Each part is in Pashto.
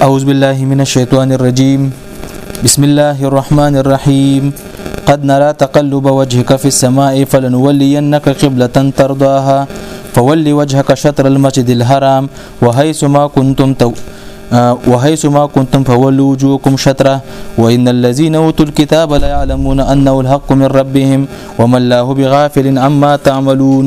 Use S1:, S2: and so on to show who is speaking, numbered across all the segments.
S1: أعوذ بالله من الشيطان الرجيم بسم الله الرحمن الرحيم قد نرى تقلب وجهك في السماء فلنولينك قبلة ترضاها فول وجهك شطر المسجد الحرام وحيث ما كنتم تو آه، ما كنتم فولوا وجوهكم شطره وإن الذين أوتوا الكتاب لا يعلمون أنه الحق من ربهم وما الله بغافل عما تعملون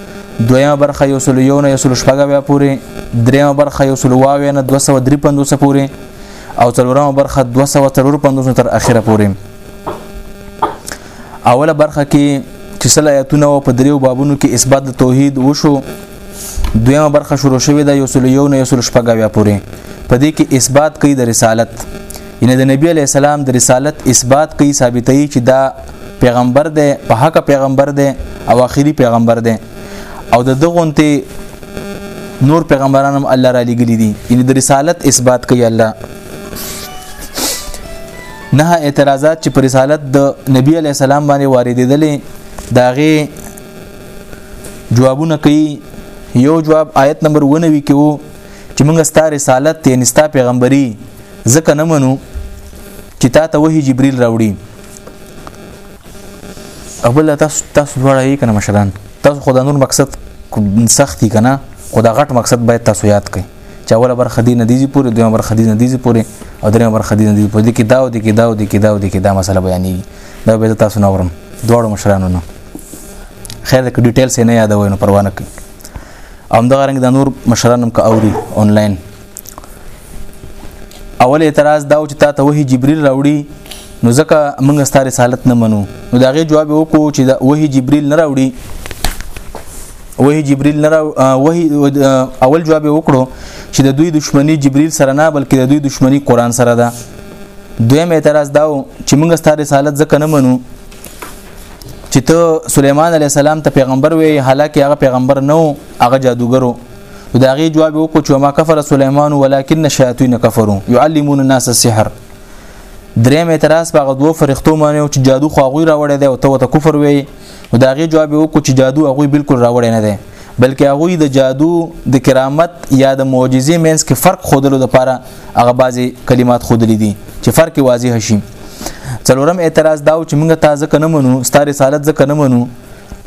S1: دویمه برخه یو سل یو نه یو سل شپږ بیا پورې دریمه برخه یو سل واوې نه 253 پورې او څلورمه برخه 253 تر اخره پورې اوله برخه کې چې سل آیاتونه او په دریو بابونو کې اثبات د توحید وشو دویمه برخه شروع شوې ده یو سل یو نه یو سل شپږ بیا پورې په دې کې اثبات کوي د رسالت یعنی د نبی علی السلام د رسالت اثبات کوي ثابتوي چې دا پیغمبر دی په حق پیغمبر دی او آخري پیغمبر دی او د دغونته نور پیغمبران هم الله را لګلی دي یعنی د رسالت اثبات کوي الله نه اعتراضات چې پر رسالت د نبی علی السلام باندې واردېدلې داغه جوابونه کوي یو جواب آیت نمبر 19 کې وو چې موږ ستاره رسالت یعنی ستاره پیغمبري ځکه نه منو چې تا ته وحي جبريل راوړي اول تاسو تاسو دواړه یې کنه مشران تاسو خدای نور مقصد سختی کنه خدا غټ مقصد باید تاسو یاد کړئ چې اوله برخه دی ندیزي پورې دویمه برخه دی ندیزي پورې او دریمه برخه دی ندیزي پورې کې دا او دی کې دا او دی کې دا او دی کې دا مسله بیانې دا به تاسو نه ورم دواړو مشرانو نه خیر د ډیټیلز نه یادوي نو پروا نه کوي او همدغه رنګ د نور مشرانم کا اوري انلاین اول اعتراض دا چې تا ته وحي جبريل راوړي نو ځکه موږ ستاره رسالت نه منو نو دا غي جواب وکړو چې دا وحي جبريل نه راوړي وحي جبريل نه وحي اول جواب وکړو چې د دوی دښمنی جبريل سره نه بلکې د دوی دښمنی قران سره ده دویم اعتراض داو چې موږ ستاره رسالت ځکه نه منو چې ته سليمان عليه السلام ته پیغمبر وې حالکه هغه پیغمبر نه هغه جادوګرو نو دا غي جواب وکړو چې ما کفر سليمان ولكن الشياطين كفروا يعلمون الناس السحر دریم اعتراض په غو دوه فرښتو باندې چې جادو خو غوي راوړی دی او ته ته کفر وی نو دا غي جواب وکړو چې جادو غوي بالکل راوړی نه دی بلکې هغه د جادو د کرامت یا د معجزې مینس کې فرق خودلو لپاره هغه بعضي کلمات خودلې دي چې فرق واضح شي څلورم اعتراض دا چې موږ تازه کنه منو ستاره رسالت ځکه نه منو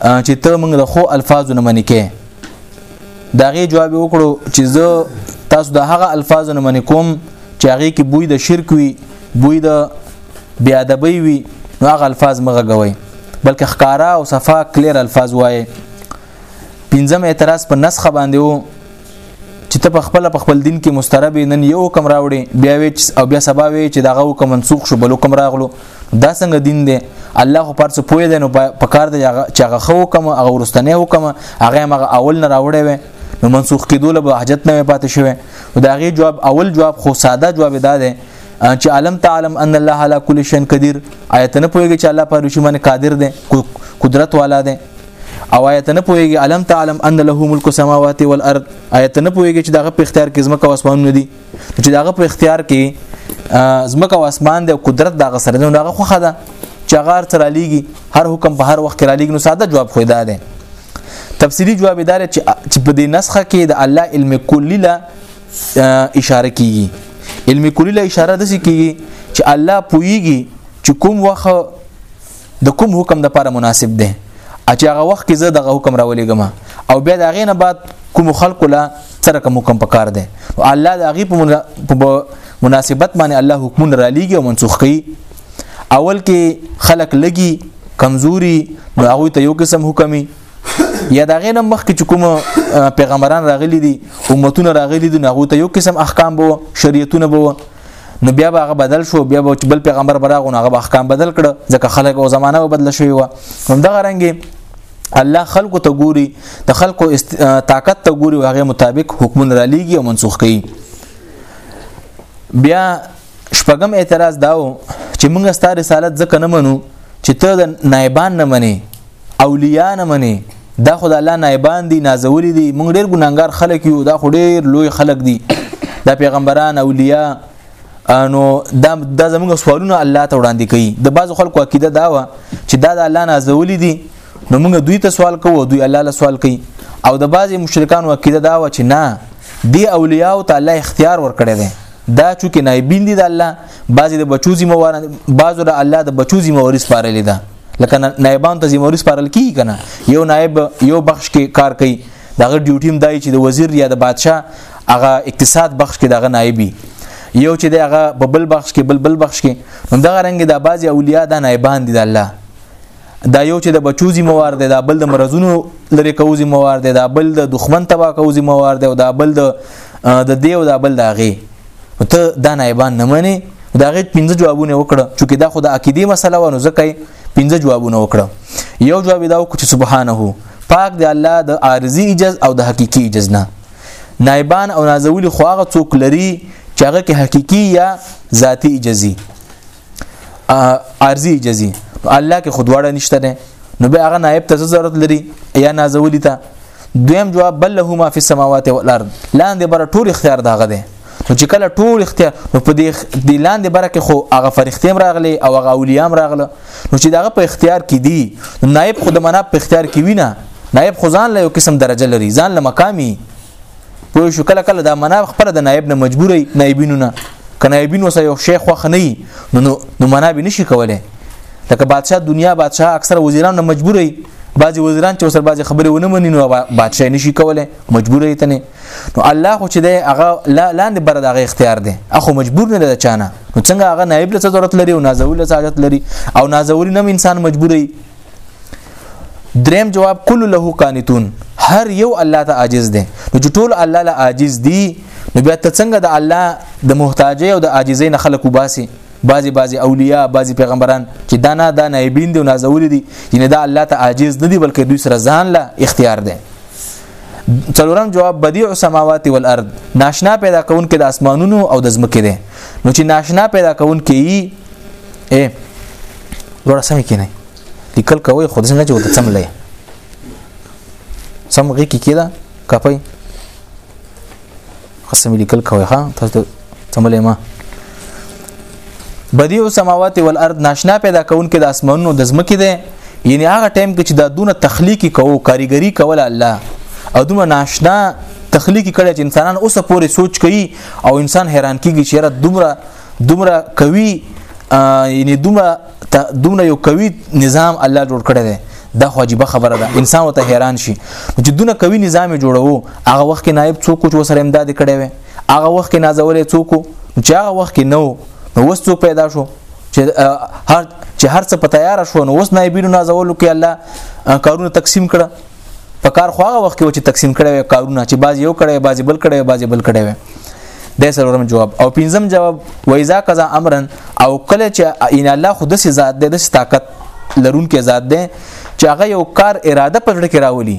S1: چې ته موږ د خو الفاظو نه منې کې دا غي جواب وکړو چې زه تاسو د هغه الفاظ نه منې کوم چې هغه کې بوی د شرک وي بوی د بی ادبی وي نو هغه الفاظ مغه غوي بلکې خکارا او صفا کلیر الفاظ وایي پنځم اعتراض په نسخه باندې وو چې ته په خپل په خپل دین کې مسترب نن یو حکم راوړي بیا وی او بیا سبا وی چې دغه حکم منسوخ شو بل حکم راغلو دا څنګه دین دی الله خو پرڅ پوی دی نو په کار دی چې هغه خو حکم هغه ورستنه حکم هغه هغه اول نه راوړی وي نو منسوخ کېدو له حاجت نه پاتې شوی دا غي جواب اول جواب خو ساده جواب دا دی چې علم تعلم ان الله على كل شيء قدير آیت نه پوهیږي چې الله پر شي باندې قادر دی قدرت والا دی او آیت نه پوهیږي علم تعلم ان له ملک السماوات والارض آیت نه پوهیږي چې دغه په اختیار کې زمکه او اسمانونه دي چې داغه په اختیار کې زمکه او اسمان د قدرت دغه سره نو هغه خوخه ده چې هغه هر تر علیږي هر حکم په هر وخت کې علیږي نو ساده جواب خو ده ده تفسیری جواب دار چې په دې نسخه کې د الله علم کلی لا اشاره کیږي علم کلی لا اشاره د څه کیږي چې الله پویږي چې کوم وخت د کوم حکم د لپاره مناسب دی چې هغه وخت کې زه دغه حکم راولېږم او بیا د هغې نه بعد کوم خلکو له سره کوم حکم پکار دی نو الله د هغې په مناسبت باندې الله حکمونه را لیږي او منسوخ کوي اول کې خلک لګي کمزوري نو هغوی ته یو قسم حکمي یا دا غینه مخکې چې کوم پیغمبران راغلي دي امتونه راغلي دي هغه ته یو قسم احکام بو شریعتونه بو نو بیا به هغه بدل شو بیا به بل پیغمبر براغون هغه احکام بدل کړ ځکه خلک او زمانہ بدل شوی و هم دغه رنګي الله خلکو ته ګوري د خلکو است... طاقت ته ګوري او هغه مطابق حکمونه را لیږي او منسوخ کوي بیا شپږم اعتراض داو چې موږ ستاره رسالت ځکه نه منو چې ته د نایبان نه منې اولیاء نه مني دا خو د الله نایبان دي نازولي دي موږ ډیر ګناګار خلک یو دا خو ډیر لوی خلک دي دا پیغمبران اولیاء نو دا د زموږ سوالونه الله ته وړاندې کوي د بعض خلکو عقیده دا و چې دا د الله نازولي دي نو موږ دوی ته سوال کوو دوی الله له سوال کوي او د بعض مشرکانو عقیده دا و چې نه دی اولیاء او تعالی اختیار ورکړي دي دا چې نایبین دي د الله بعضی د بچو ذمہ واران بعضو د الله د بچو ذمہ واري سپارلې ده لکه نایبان ته ذمہ واري سپارل کیږي کنه یو نایب یو بخش کې کار کوي دغه ډیوټي هم دای چې د وزیر یا د بادشاه هغه اقتصاد بخش کې دغه نایبي یو چې دغه په بل بخش کې بل بل بخش کې نو دغه رنګ د بعضی اولیاء د نایبان دي د الله دا یو چې د بچو ذمہ وار دی دا بل د مرزونو لري کوو ذمہ وار دی دا بل د دښمن تبا کوو ذمہ وار دی او دا بل د د دیو دا بل داغي ته دا نایبان نه منې دا غي پنځه جوابونه وکړه چې دا خو د عقيدي مسله و نو ځکه پنځه جوابونه وکړه یو جواب دا وکړه چې سبحانه پاک دی الله د عارضي اجز او د حقيقي اجز نه نایبان او نازولی خو هغه څوک لري چې هغه کې حقيقي یا ذاتی اجزي عارضی جزی الله کې خودواړه نشته ده نو به هغه نائب ته ضرورت لري یا نازولی ته دویم جواب بل له ما فی السماوات والارض لاندې بر ټول اختیار داغه ده نو چې کله ټول اختیار نو په دې لاندې بر کې خو هغه فرښتې راغلي او هغه اولیام راغله نو چې داغه په اختیار کې دي نائب خود مناب په اختیار کې وینا نائب خو ځان له یو قسم درجه لري ځان له مقامي پوه شو کله کله دا مناب خپل د نائب نه مجبورې نائبینو نه کنه نائبین وسه یو شیخ خو نه نو نو مناب نشي کولای لکه بادشاہ دنیا بادشاہ اکثر وزیران نه مجبورې بعضی وزیران چې سر بعضی خبرې ونه مني نو بادشاہ نشي کولای مجبورې ته نه نو الله خو چې دی هغه لاندې بر دغه اختیار دی اخو مجبور نه ده چانه نو څنګه هغه نائب له ضرورت لري او نازول له حاجت لري او نازول نه انسان مجبورې دریم جواب کل له قانتون هر یو الله ته عاجز دی نو چې ټول الله له عاجز دی نو بیا ته څنګه د الله د محتاجۍ او د عاجزۍ نه خلق وباسي بعضی بعضی اولیاء بعضی پیغمبران چې دا نه دا نایبین دي او نازول دي یعنی دا الله ته عاجز نه دي بلکې دوی سره ځان له اختیار دی څلورم جواب بدیع السماوات والارض ناشنا پیدا کون کې د اسمانونو او د زمکې دی نو چې ناشنا پیدا کون کې اے ګوره سم کې نه لیکل کوي خو څنګه چې وته سم لې سم غي کې کېدا کپي قسم لیکل کوي ها تاسو سم لې ما بدیع السماوات والارض ناشنا پیدا کون کې د اسمانونو د زمکې ده یعنی هغه ټایم کې چې دا دونه تخلیقي کوو کاریګری کوله الله او دومره ناشنا تخلیقي کړي چې انسانان اوسه پورې سوچ کوي او انسان حیران کیږي چې را دومره دومره قوي یعنی دومره دومره یو قوي نظام الله جوړ کړی دی دا خو عجیب خبره ده انسان وته حیران شي چې دونه قوي نظام جوړو هغه وخت کې نائب څوک چې وسره امداد کړي وي هغه وخت کې نازولې څوک چې هغه وخت کې نو نو وس څوک پیدا شو چې هر چې هر څه په تیار شو نو وس نائبینو نازولو کې الله کارونه تقسیم کړه په کار خو هغه وخت کې چې تقسیم کړي وي کارونه چې بعض یو کړي بعض بل کړي بعض بل کړي وي د سرورم جواب او پنځم جواب وایزا قضا امرا او کله چې ان الله خود سي ذات ده د طاقت لرون کې ذات ده چې هغه یو کار اراده پر لکه راولي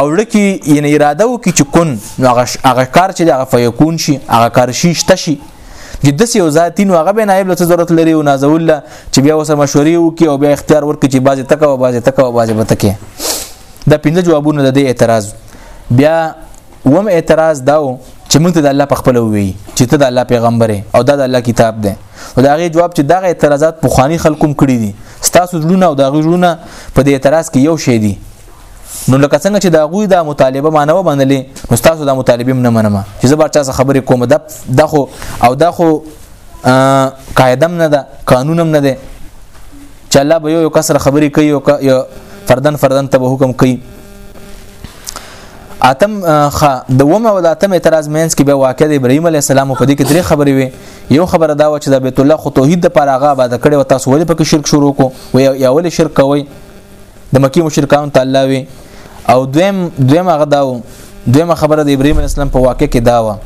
S1: او لکه یعنی اراده وکي چې کن هغه کار چې هغه فیکون شي هغه کار شي شته شي چې د سیو ذاتی نو هغه به نائب لته ضرورت لري او نازول له چې بیا وسه مشورې وکي او بیا اختیار ورکړي چې بازي تک او بازي تک او بازي بتکي دا پنځه جوابونه د دې اعتراض بیا وم اعتراض داو چې موږ ته د الله په خپل وی چې ته د الله پیغمبر او دا د الله کتاب دی او دا غي جواب چې دا غي اعتراضات په خواني خلکو کړی دي ستاسو ژوند او دا غي ژوند په دې اعتراض کې یو شی دی نو لکه څنګه چې دا غوي دا مطالبه مانو منلې نو تاسو دا مطالبه نه منم چې زبر چا خبرې کوم د دخو او دخو قاعده نه ده قانون نه ده چې الله به یو کسر خبرې کوي او فردن فردن ته حکم کوي اتم خ د ومه او د اتم اعتراض مینس کې به واقع د ابراهيم عليه السلام په دې کې درې خبرې وي یو خبره دا و چې د بیت الله خو توحید د پاره غا آباد کړي او تاسو ولې پکې شرک شروع کو وي یا ولې شرک کوي د مکی مشرکان ته الله وی او دویم دویم هغه داو دویمه خبره د ابراهیم علی السلام په واقع کې دا و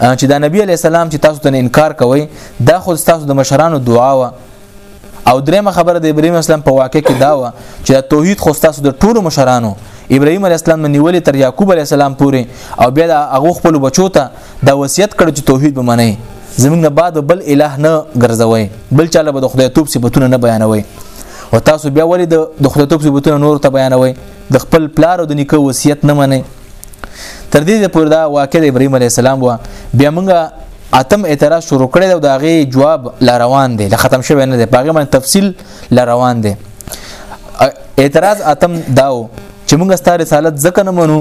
S1: چې دا نبی علی السلام چې تاسو ته انکار کوئ دا خو تاسو د مشرانو دعا و او دریمه خبره د ابراهیم اسلام په واقع کې دا و چې توحید خو تاسو د ټولو مشرانو ابراهيم عليه السلام نیولې تر يعقوب عليه السلام پورې او بیا هغه خپل بچو ته دا وصیت کړو چې توحید به منئ زمونږ نه بعد بل اله نه ګرځوي بل چاله به د خدای توپ صفاتونه نه بیانوي او تاسو بیا ولې د خدای توپ صفاتونه نور ته بیانوي د خپل پلار او د نیکه وصیت نه منئ تر دې پورې دا واقع د ابراهيم عليه السلام وا بیا موږ اتم اعتراض شروع کړی او دا غي جواب لا روان دی لا ختم شوی نه دی پاګه من تفصیل لا روان دی اعتراض اتم داو چې موږ ستاره رسالت ځکه نه منو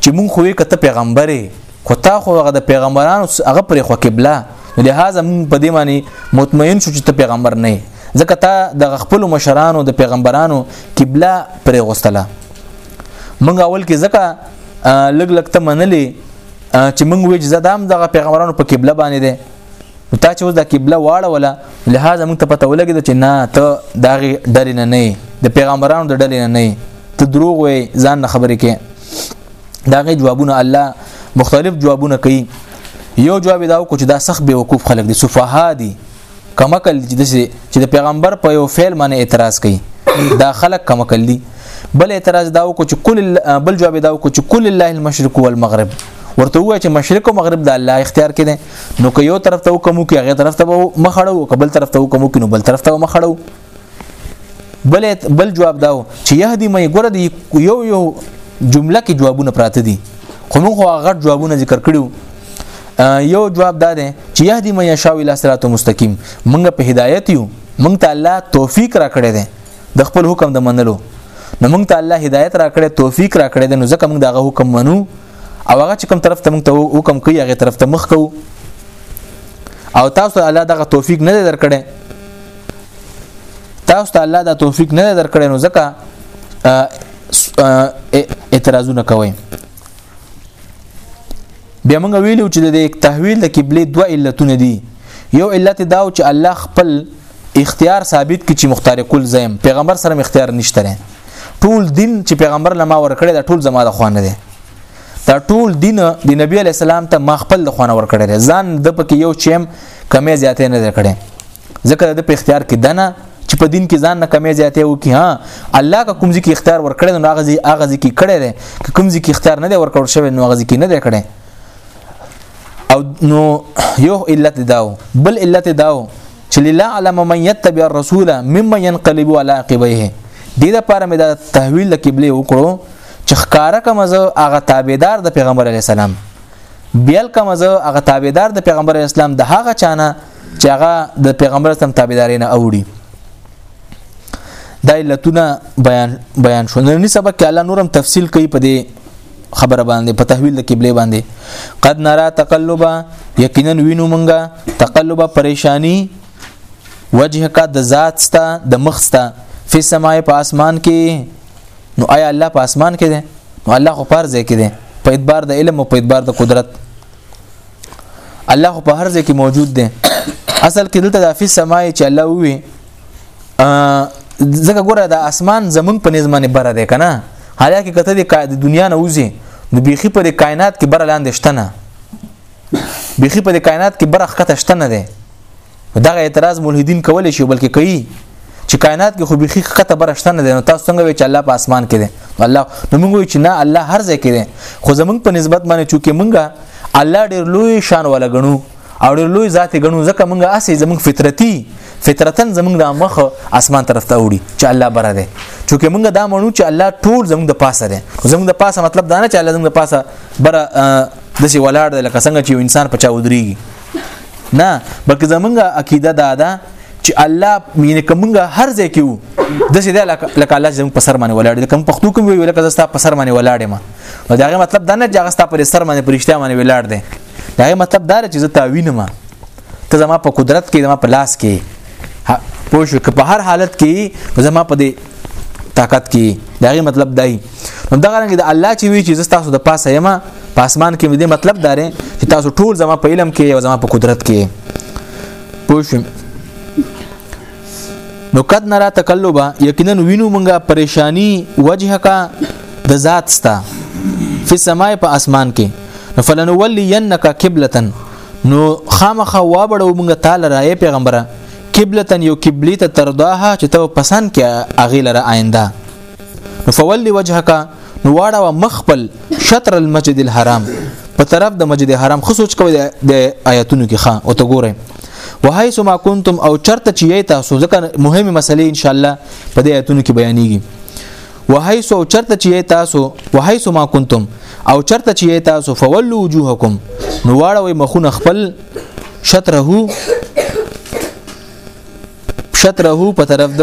S1: چې مونږ خو یې کته پیغمبرې خو تا خو هغه د پیغمبرانو هغه پرې خو قبله لهدا مون په دې معنی مطمئن شو چې ته پیغمبر نه ځکه تا د خپل مشرانو د پیغمبرانو قبله پرې غوستله مونږ اول کې ځکه لګ لګ ته منلې چې مونږ وې چې زدام دغه پیغمبرانو په قبله باندې ده تا چې اوس د قبله واړه ولا لهدا مونږ ته پته ولګید چې نه ته دغه ډلې نه نه د پیغمبرانو د ډلې نه نه ته دروغ وې ځان خبرې کې دا غي جوابونه الله مختلف جوابونه کوي یو جواب دا کو چې دا سخت به وقوف خلک دي سفها دي کمکل چې د پیغمبر په یو فعل باندې اعتراض کوي دا خلک کمکل دي بل اعتراض دا کو چې کل بل جواب دا کو چې کل الله المشرق والمغرب ورته وای چې مشرق او مغرب د الله اختیار کړي نو که یو طرف ته کوم کې هغه طرف ته مخړو کبل طرف ته کوم کې نو بل طرف ته مخړو بل بل جواب داو چې يهدي مې ګره دی یو یو جمله کې جوابونه پراته دي خو موږ هغه جوابونه ذکر کړیو یو جواب دا دی چې يهدي مې شاو الى صراط مستقيم موږ په هدایت یو موږ ته الله توفیق را کړی دی د خپل حکم د منلو نو موږ ته الله هدایت را کړی توفیق را کړی دی نو ځکه موږ دغه حکم منو او هغه چې کوم طرف ته موږ ته حکم کوي هغه طرف ته مخ کوو او تاسو الله دغه توفیق نه درکړي تاسو ته الله دا توفیق نه درکړي نو ځکه اعتراضونه کوي بیا موږ ویلو چې د تحویل د قبله دوه علتونه دي یو علت دا چې الله خپل اختیار ثابت کی چې مختار کل زیم پیغمبر سره اختیار نشته ټول دین چې پیغمبر لما ورکړی دا ټول زما د خوانه دی دا ټول دین د نبی علی السلام ته ما خپل د خوانه ورکړی ځان د پکې یو چیم کمې زیاتې نه کړې ځکه د په اختیار کې دنه چې په دین کې ځان نه کمې زیاتې وکي ها الله کا کوم ځکه اختیار ورکړي نو هغه هغه ځکه کړي دي که کوم ځکه اختیار نه دی ورکړ شوی نو هغه ځکه نه دی کړي او نو یو علت داو بل علت داو چې لا علم من يتبع الرسول مما ينقلب على عقبيه دې لپاره مې دا تحویل د قبله وکړو چې ښکارا کوم زه هغه تابعدار د پیغمبر علی السلام بیل کوم زه هغه تابعدار د پیغمبر اسلام د هغه چانه چې هغه د پیغمبر سم تابعداري نه اوړي دا علتونه بیان بیان شو نن سبق کې الله نورم تفصیل کوي په دې خبره باندې په تحویل د قبله باندې قد نرا تقلبا یقینا وینو مونږه تقلبا پریشانی وجه کا د ذات ستا د مخ ستا فی سماع په اسمان کې نو آیا الله په اسمان کې دی نو الله خو پر ځای کې دی په اعتبار د علم او په اعتبار د قدرت الله په هر ځای کې موجود دی اصل کې دلته د فی سمای چې الله وی ځکه ګوره د اسمان زمون په نظمانه بره ده کنه حالکه کته د دنیا نه وځي نو بيخي په کائنات کې بره لاندې شته نه بيخي په کائنات کې بره خکته شته نه ده دغه اعتراض ملحدین کولای شي بلکې کوي چې کائنات کې خو به حقیقت برشته نه دي نو تاسو څنګه وی چې الله په اسمان کې دي الله نو موږ وی چې نه الله هر ځای کې دي خو زمونږ په نسبت باندې چې کې مونږه الله ډېر لوی شان ولا غنو او ډېر لوی ذات غنو ځکه مونږه اسې زمونږ فطرتي فطرتن زمونږ د مخ اسمان طرف ته وړي چې الله بره ده چې کې مونږه دا مونږ چې الله ټول زمونږ د پاسه ده زمونږ د پاسه مطلب دا نه چې الله زمونږ د پاسه بره د سي ولاړ ده لکه څنګه چې انسان په چا ودريږي نه بلکې زمونږ عقیده دا ده چې الله مینه کومګه هر ځای کې وو د سې د لکه الله زموږ په سر باندې ولاړ دي کوم پښتو کوم وی لکه زستا په سر باندې ولاړ ما او دا غي مطلب دا نه چې هغه ستا پر سر باندې پرشته باندې ولاړ دي دا غي مطلب دا چې زتا وینم ته زما په قدرت کې زما په لاس کې پوه شو که په هر حالت کې زما په دې طاقت کې دا غي مطلب دای نو دا غرنګ د الله چې وی چې زه تاسو د پاسه یم په اسمان کې دې مطلب دارې چې تاسو ټول زما په علم کې او زما په قدرت کې پوه شئ نو قد نرا تقلبا یقینا وینو مونږه پریشانی وجه کا د ذات ستا فی سماء په اسمان کې نو فلنولینک قبلتن نو خامخ وا بړو مونږه تعالی را پیغمبره قبلتن یو قبلی ته ترداها چې ته پسند کې اغه لره آینده نو فول وجهک نو واړه مخ خپل شطر المسجد الحرام په طرف د مسجد حرام خو سوچ کوي د آیاتونو کې ښه او ته ګورئ وحيث ما كنتم او چرته چې تاسو ځکه مهمه مسلې ان شاء الله په دې آیاتونو کې بیانېږي وحيث او چرته چې تاسو وحيث ما كنتم او چرته چې تاسو فولوا وجوهكم نو واړوي مخونه خپل شطره شطره په طرف د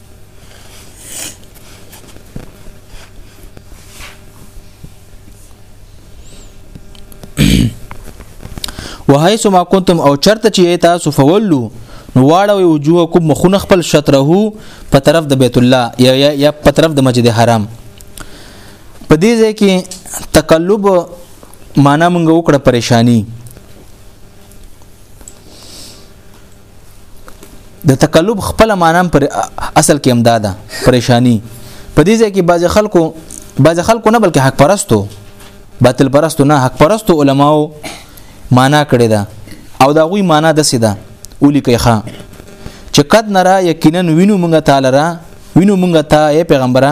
S1: وهیڅ ما کنتم او چرته چې تاسو فولو نو واړوي وجوهکم مخونه خپل شطره په طرف د بیت الله یا یا, یا په طرف د مسجد حرام په دې ځای کې تقلب معنا مونږ وکړه پریشانی د تقلب خپل معنی پر اصل کې امداد پریشانی په دې ځای کې بعض خلکو بعض خلکو نه بلکې حق پرستو باطل پرستو نه حق پرستو علماو معنا کړی دا او دا غوي معنا د سیدا اولی کوي ښا چې قد نرا یقینا وینو مونږه تعالی را وینو مونږه تا اے پیغمبره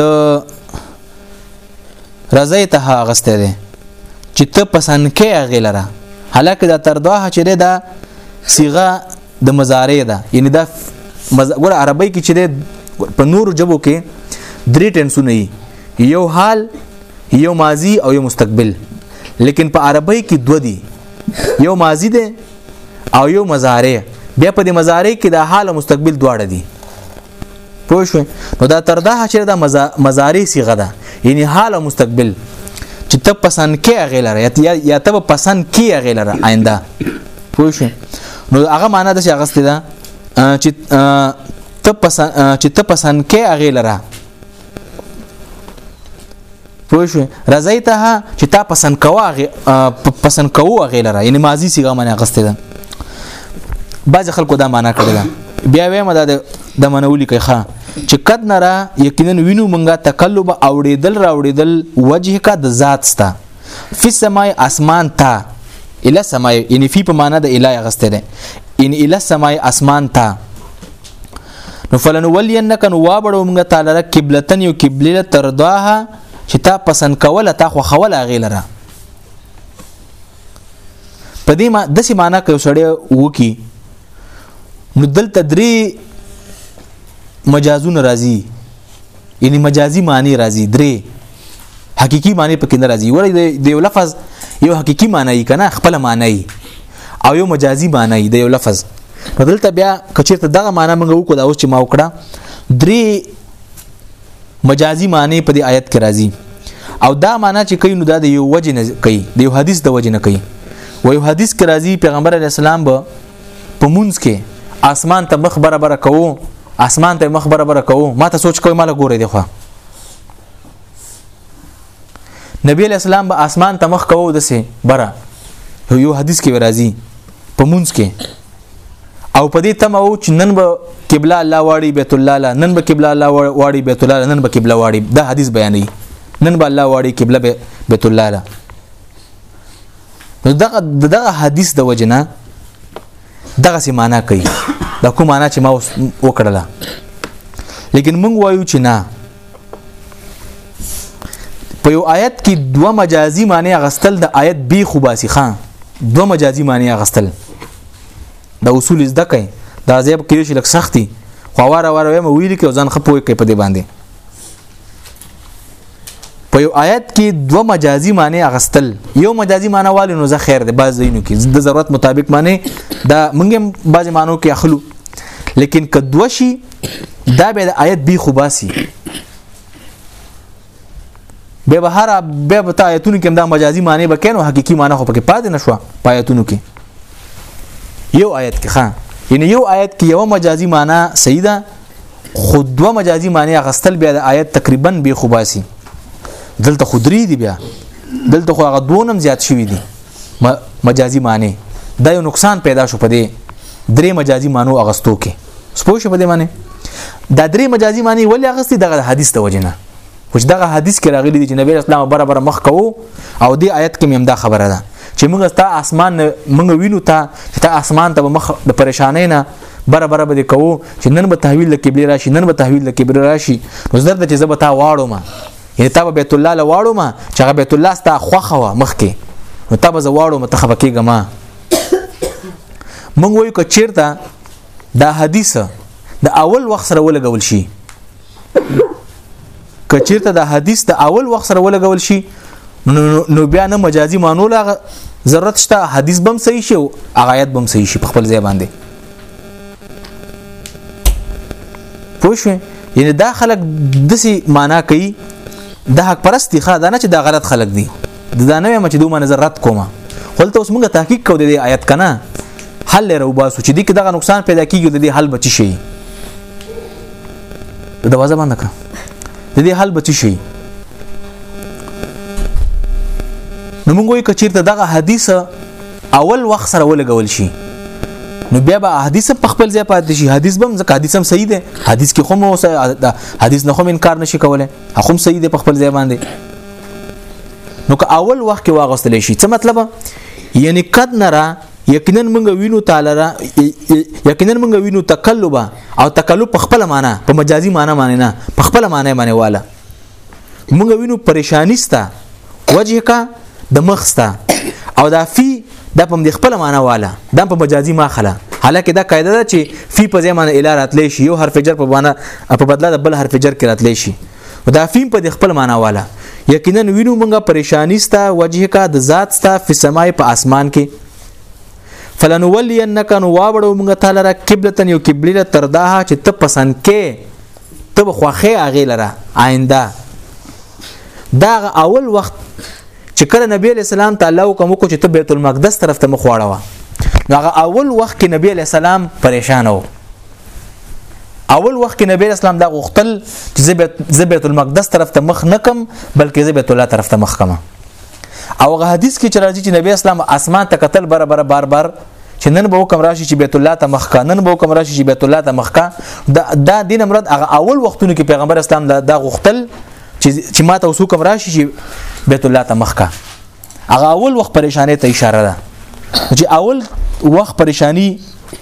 S1: د رضای ته غسته ده چې ته پسند کې غلره حالکه دا تر دوه چې دا صيغه د مضارع ده یعنی دا ګور عربی کې چې په نور جبو کې درې ټنسونه یو حال یو ماضی او یو مستقبل لیکن په عربی کې دو دي یو ماضی ده او یو مضارع بیا په دې مضارع کې د حال او مستقبل دواړه دي پوه شو نو دا تر دا چې دا مزاري صيغه ده یعنی حال مستقبل چې ته پسند کې هغه لره یا یا ته پسند کې هغه لره آینده پوه شو نو هغه معنا د شي غسته ده چې ته پسند چې ته پسند کې هغه لره پوه شو رضای ته چې تا پسند کوا پسند کوو غیل را یعنی ماضی سیغه معنی غسته ده بعض خلکو دا معنی کړی ده بیا وایم دا د منولی کې ښه چې قد نرا یقینا وینو مونږه تقلب اوړېدل راوړېدل وجه کا د ذات ستا فی سمای اسمان تا اله سمای یعنی فی په معنا د اله غسته ده ان اله سمای اسمان تا نو فلنولینک نو وابړو موږ تعالی را قبلتن یو قبله ترداها چې تا پسند کوله تا خو خوله غیلره په دې ما دسی معنا کوي سړی وکی نو دلته درې مجازونه راځي یعنی مجازي معنی راځي درې حقيقي معنی پکې نه راځي ورې د یو لفظ یو حقيقي معنی کنه خپل معنی او یو مجازي معنی د یو لفظ نو دلته بیا کچیرته دغه معنی موږ وکړو دا اوس چې ما وکړه درې مجازي معنی په دې آیت کې راځي او دا معنی چې کوي نو دا د یو وجه نه کوي د یو حدیث د وجه نه کوي و یو حدیث کې راځي پیغمبر علی السلام به په مونږ کې اسمان ته مخ برابر کوو اسمان ته مخ برابر کوو ما ته سوچ کوی مال ګوره دی خو نبی علیہ السلام به اسمان ته مخ کوو دسه بره یو حدیث کې راځي په مونږ کې او په دې تم او چې نن به قبله الله واړي بیت الله لا نن به قبله الله واړي بیت الله لا نن به قبله واړي دا حدیث بیانې نن به الله واړي قبله بیت الله لا نو دغه دغه حدیث د وجنه دغه سي معنا کوي دا کوم معنا چې ما وکړله لیکن موږ وایو چې نه په یو آیت کې دوه مجازي معنی غستل د آیت بی خوباسي خان دوه مجازي معنی غستل د اصول زده کوي دا زیب کې شي لک سختي خو واره واره مې ویل کې ځان خپوي کوي په دې باندې په یو آیت کې دوه مجازي معنی اغستل یو مجازي معنی والي نو زه خیر دی باز زینو کې د ضرورت مطابق معنی دا موږ باز معنی کې اخلو لیکن که دوه شي دا به د آیت بي خباسي به به هر به په آیتونو کې دا مجازي معنی به کینو حقيقي معنی خو پکې پاتې نشو په آیتونو کې یو آیت کې خان یعنی یو آیت کې یو مجازي معنی صحیح ده خو دوه مجازي معنی اغستل بیا د آیت تقریبا به خوباسي دلته خدري دی بیا دلته خو هغه دوه نم زیات شوی دی مجازي معنی دا یو نقصان پیدا شو پدې درې مجازي مانو اغستو کې سپوږ شو پدې معنی دا درې مجازي معنی ولې اغستې دغه حدیث ته وجنه وش دغه حدیث کې راغلی دی چې نبی اسلام برابر مخ کوو او دې آیت کې هم دا خبره ده چې موږ ته اسمان موږ وینو ته ته اسمان ته مخ د پریشانې نه بره بره به کوو چې نن به تحویل د قبله راشي نن به تحویل د قبله راشي نو زر د چې زه به تا واړو ما یعنی تا به بیت الله له واړو ما چې هغه بیت الله ستا خوخه و مخکې نو تا به زه واړو ما تخفه کېږم ما مونږ وایو که چیرته دا حدیث د اول وخت سره ولګول شي کچیرته د حدیث د اول وخت سره ولګول شي نو بیا نه مجازي مانو لا ضرورت شته حدیث بم صحیح شي او آیات بم صحیح شي په خپل ځای باندې پوه شو یعنی دا خلک دسی معنا کوي د حق پرستی ښه دا نه چې دا غلط خلک دي دا نه مې چې دوه نظر رد کومه خپل ته اوس موږ تحقیق کو د آیت کنه حل لرو باسو چې دې کې دغه نقصان پیدا کیږي د دې حل بچی شي دروازه بند کړه د دې حل بچی شي نو موږ وایو کچیر ته دغه حدیث اول وخت سره ولګول شي نو بیا به حدیث په خپل ځای پاتې شي حدیث بم ځکه حدیث هم صحیح دی حدیث کې خو مو حدیث نه هم انکار نشي کولای هم صحیح دی په خپل ځای باندې نو که اول وخت کې واغستل شي څه مطلب یعنی قد نرا یقینا موږ وینو تعالی را یقینا موږ وینو تقلبا او تکلف په خپل معنا په مجازي معنا باندې نه په خپل معنا باندې واله موږ وینو پریشانی ستا وجه کا د مخ ستا او دا فی د په د خپل معنا واله د په مجازي ماخله حالکه دا قاعده ده چې فی په ځای باندې اله راتلی شي یو حرف جر په معنا په بدله د بل حرف جر کې راتلی شي دا فی په د خپل معنا واله یقینا وینو موږ پریشانی ستا وجه کا د ذات ستا فی سمای په اسمان کې فلنولینک نو واوړو موږ تعالی را قبلتن یو قبله تر دا چې ته پسند کې ته خوخه اغه لره آینده دا اول وخت چې کله نبی علی السلام تعالی کوم کو چې ته بیت المقدس طرف ته مخ واړوه دا اول وخت کې نبی علی السلام پریشان وو اول وخت کې نبی اسلام دا غوښتل چې زه بیت المقدس طرف ته مخ نکم بلکې زه بیت الله طرف ته مخ کما او هغه حدیث کې چې راځي چې نبی اسلام اسمان ته قتل بر بر بار بار چې نن به حکم راشي چې بیت الله ته مخ کا نن به حکم راشي چې بیت الله ته مخ کا دا دین مراد هغه اول وختونو کې پیغمبر اسلام دا غختل چې ما ته اوس حکم راشي چې بیت الله ته مخ کا هغه اول وخت پریشانې ته اشاره ده چې اول وخت پریشانی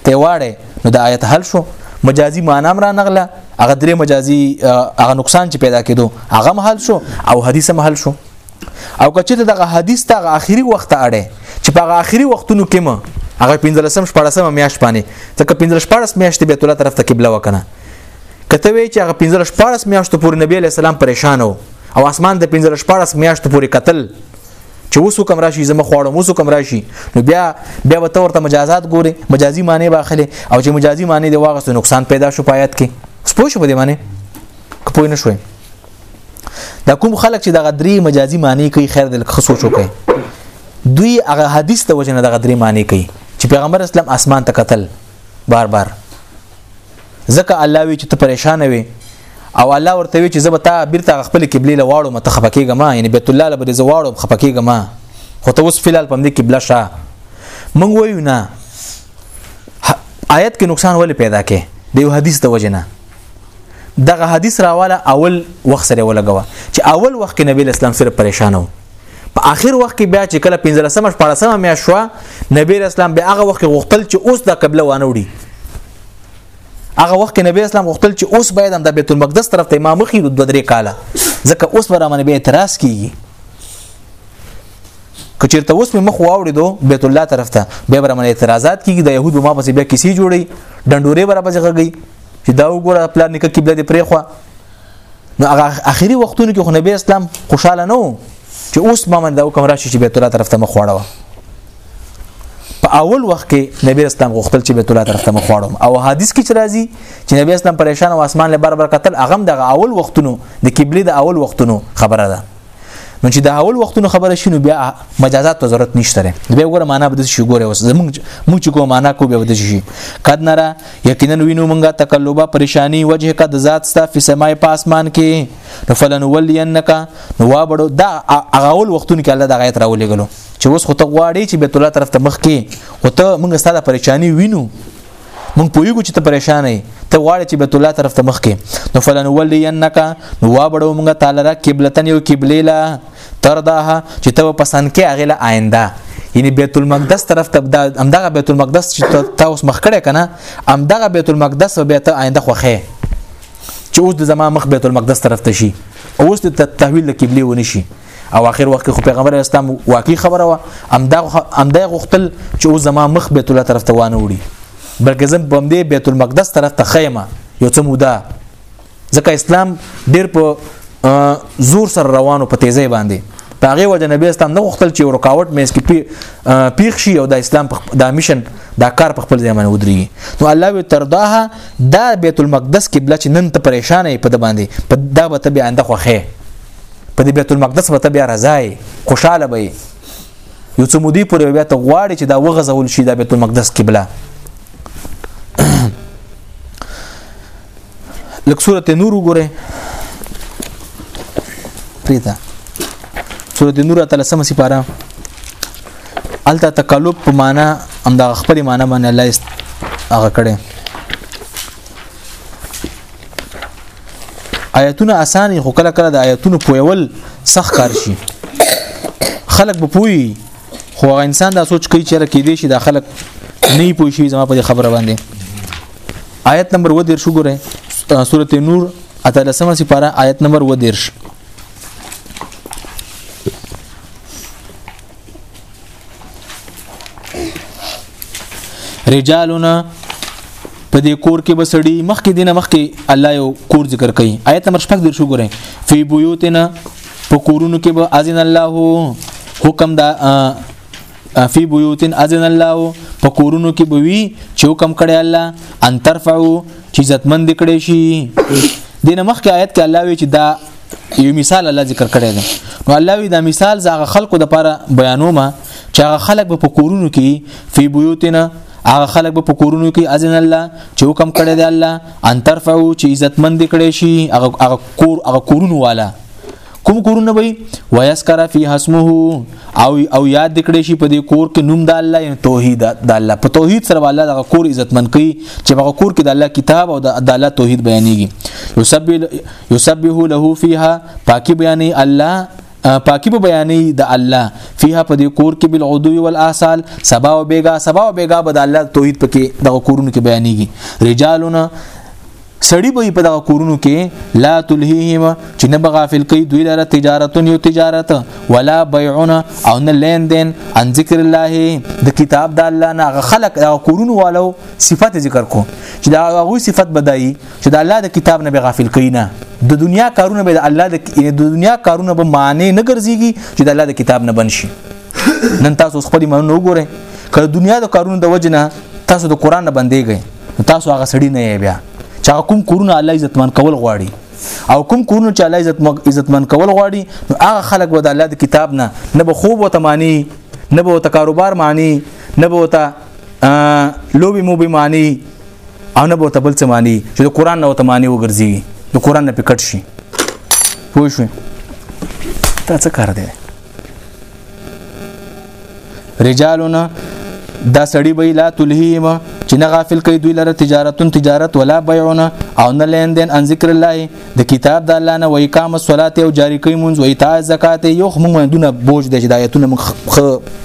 S1: ته واړې نو د آیت حل شو مجازي معنی را نغله هغه درې مجازي هغه نقصان چې پیدا کېدو هغه محل شو او حدیث محل شو او کچې ته دغه حدیث ته اخري وخت اړه چې په هغه اخري وختونو کې ما هغه 15 14 میاشت باندې ځکه 15 14 میاشت بیت الله طرف ته قبله وکنه کته وی چې هغه 15 14 میاشت پورې نبی علی السلام پریشان وو او اسمان د 15 14 میاشت پورې قتل چې اوس کوم راشي زما خواړم اوس کوم راشي نو بیا بیا به تورته مجازات ګوري مجازي معنی باخله او چې مجازي معنی دی واغس نقصان پیدا شو پایت کې سپوږ شو په دې معنی کپوی نه شوي دا کوم خلک چې دغه درې مجازي معنی کوي خیر دل خصوص وکړي دوی هغه حدیث ته وجنه دغه درې معنی کوي چې پیغمبر اسلام اسمان ته قتل بار بار ځکه الله وی چې ته پریشان وې او الله ورته وی چې زه به تا بیرته خپل قبله لواړو مت خپکیګه ما یعنی بیت الله لبه زه واړو خپکیګه ما خو ته اوس فلال پم دې قبله شه مونږ وایو نه آیت کې نقصان ولې پیدا کې د یو حدیث د وجنه دغه حدیث راواله اول وخت سره ولګوه چې اول وخت کې نبی اسلام سره پریشان وو په آخر وخت کې بیا چې کله 15مه 14مه میا شو نبی اسلام بیا هغه وخت غوښتل چې اوس د قبله وانه وړي هغه وخت کې نبی اسلام غوښتل چې اوس باید د بیت المقدس طرف ته امام مخې دوه درې کاله ځکه اوس به رامنه به اعتراض کیږي که چیرته اوس مې مخ واوړې دو بیت الله طرف ته بیا به رامنه اعتراضات کیږي د يهودو ما پسې بیا کیسې جوړي ډنډورې برابر ځغږي چې دا وګوره پلان نکه قبله دې پرې خو نو هغه اخیری وختونو کې خو نبی اسلام خوشاله نه وو چې اوس ما من دا کوم راشي چې بیت الله طرف ته مخ وړو په اول وخت کې نبی اسلام غوښتل چې بیت الله طرف ته مخ وړم او حدیث کې راځي چې نبی اسلام پریشان او اسمان له بار بار قتل اغم دغه اول وختونو د قبله د اول وختونو خبره ده نو چې د اول وختونو خبره شینو بیا مجازات ته ضرورت نشته لري بیا وګوره معنا به د شي ګوره اوس زموږ موږ چې کوم معنا کو به د شي قد نرا یقینا وینو مونږه تقلبا پریشانی وجه کا د ذات ستا په سماي په اسمان کې نو فلن ولینک نو وا بڑو دا اغاول وختونو کې الله د غیت راولې غلو چې اوس خو ته غواړي چې بیت الله طرف ته مخ کې او ته مونږه ستاده پریشانی وینو مونږ پوهیږو چې ته پریشان یې ته غواړې چې بیت الله طرف ته مخ کې نو فلن ولینک نو وا بړو مونږ تعالی را قبلتن یو قبله لا ترداها چې ته پسند کې اغه لا آینده یعنی بیت المقدس طرف ته همدغه بیت المقدس چې ته اوس مخ کړه کنه همدغه بیت المقدس به ته آینده خوخه چې اوس د زما مخ بیت المقدس طرف ته شي اوس د تحویل د قبله ونشي او اخر وخت کې خو پیغمبر اسلام واقعي خبره و امدا امدا غختل چې او زما مخ بیت الله طرف ته وانه وړي بلکې زم په دې بیت المقدس طرف ته خیمه یو څه مودا ځکه اسلام ډیر په زور سره روانو په تیزه باندې په هغه وجه نبی اسلام نه غوښتل چې رکاوټ مې سکي پیښ شي او د اسلام د میشن دا کار په خپل ځای باندې ودرېږي نو الله وی ترداها دا بیت المقدس قبله چې نن ته پریشانې په د باندې په دا به ته به انده خوخه په دې بیت المقدس به ته بیا راځای خوشاله به یو څه مودي پورې بیا ته غواړي چې دا وغځول شي د بیت المقدس قبله لکه سورته نور وګوره پریتا سورته نور تعالی سم سپاره الته تقلب په معنا هم د خپل معنا باندې الله هغه کړي آیتونه اساني خو کله کله د آیتونو پویول سخت کار شي خلک به پوي خو هغه انسان دا سوچ کوي چې را کې دي شي دا خلک نه پوي شي زما په خبره باندې آیت نمبر و دیر شو ګره سورته نور اته لسمه سپاره آیت نمبر و دیر شو رجالنا په دې کور کې بسړي مخکې دینه مخکې الله یو کور ذکر کوي آیت نمبر 15 درشو ګورئ فی بیوتنا په کورونو کې به اذن الله حکم دا فی بیوتن اذن الله په کورونو کې به وی چې حکم کړي الله ان ترفعو چې عزتمن دکړي شي دینه مخکې آیت کې الله وی چې دا یو مثال الله ذکر کړی دی نو الله وی دا مثال زغه خلکو د لپاره بیانومه چې هغه خلک به په کورونو کې فی بیوتنا هغه خلک به په کورونو کې اذن الله چې حکم کړی دی الله ان ترفعو چې عزتمند کړي شي هغه هغه کور هغه کورونو والا کوم کورونه وي ويسکر فی اسمه او او یاد کړي شي په دې کور کې نوم د الله یعنی توحید د الله په توحید سره الله د کور عزتمن کوي چې په کور کې د الله کتاب او د الله توحید بیانېږي یسبح یسبح له فیها پاکي بیانې الله پاکي په بیانې د الله فيها په دې کور کې بالعدو والآصال سبا او بیگا سبا او بیگا به د الله توحید پکې د کورونو کې بیانېږي رجالونه سړی به په دغه کورونو کې لا تلهیهم چې نه بغافل کوي دوی لره تجارتون یو تجارت ولا بیعون او نه لین دین ان ذکر الله د کتاب د الله نه خلق د کورونو والو صفت ذکر کو چې دا هغه صفت بدایي چې د الله د کتاب نه به غافل کړي نه د دنیا کارونه به د الله د یعنی د دنیا کارونه به معنی نه ګرځيږي چې د الله د کتاب نه بنشي نن تاسو خپل ایمانونه وګورئ کله دنیا د کارونو د وجنه تاسو د قران نه بندېږئ تاسو هغه سړی نه یې بیا چې کوم کورونه الله عزتمن کول غواړي او کوم کورونه چې الله عزت عزتمن کول غواړي نو هغه خلک به د الله د کتاب نه نه به خوب او تمانی نه به تکاروبار معنی نه به لوبي مو به معنی او نه به تبل څه معنی چې د قران نه وته معنی وګرځي د قران نه پکټ شي پوه شو تا څه کار دی رجالونه دا سړی به لا تلهیم چې نه غافل کوي دوی لره تجارتون تجارت ولا بيعونه او نه لیندین ان ذکر الله د کتاب د الله نه وای کام صلات او جاری کوي مونږ وای تا زکات یو خو مونږ دونه بوج د هدایتونه مونږ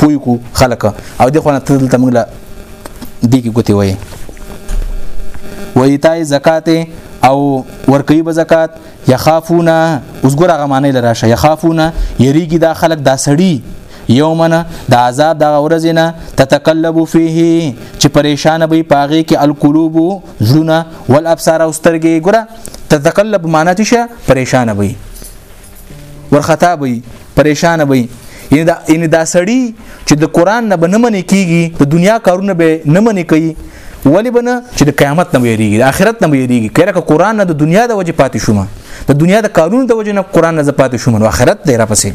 S1: پوي کو خلک او د خونه تل ته مونږ لا دی کی ګوتی وای وای تا زکات او ورکی به زکات یخافونا اوس ګور هغه معنی لراشه یخافونا یریږي دا خلک دا سړی یومن د عذاب د ورځې نه تتقلب فيه چې پریشان به پاغي کې القلوب زړونه والابصار او سترګې ګره تتقلب معنا څه شي پریشان وي ورخطا وي پریشان وي یعنی دا یعنی دا سړی چې د قران نه بنمنې کیږي د دنیا کارونه به نه منې کوي ولی بنه چې د قیامت نه ویریږي د آخرت نه ویریږي کله که قران نه د دنیا د وجه پاتې شوم د دنیا د قانون د وجه نه قران نه پاتې شوم نو آخرت دی را پسې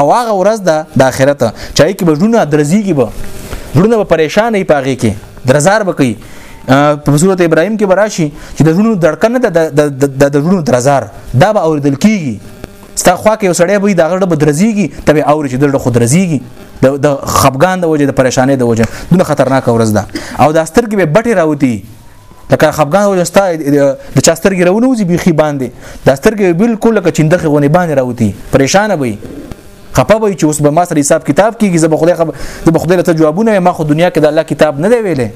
S1: او هغه ورځ ده د آخرت چای کې بجونه درځيږي به ورونه به پریشان نه پاږي کې درزار به کوي په سورته ابراهيم کې براشي چې د ژوند دړکن نه د د ژوند درزار دا به اوریدل کیږي ستا خوا کې یو سړی وي دا غړ به درزيږي تبه اوري چې دړه خود درزيږي د خپګان د وجه د پریشانې د وجه دونه خطرناک ورځ ده او دا سترګې به بټي راوتی لکه خپګان او جستا د چاسترګي راونه وځي بيخي باندې دا سترګې بالکل لکه چندخه غونې باندې راوتی پریشان وي خپه وي چې اوس به ما سره حساب کتاب کیږي زه به خدای خبر زه به خدای له جوابونه ما خو دنیا کې د الله کتاب نه دی ویلې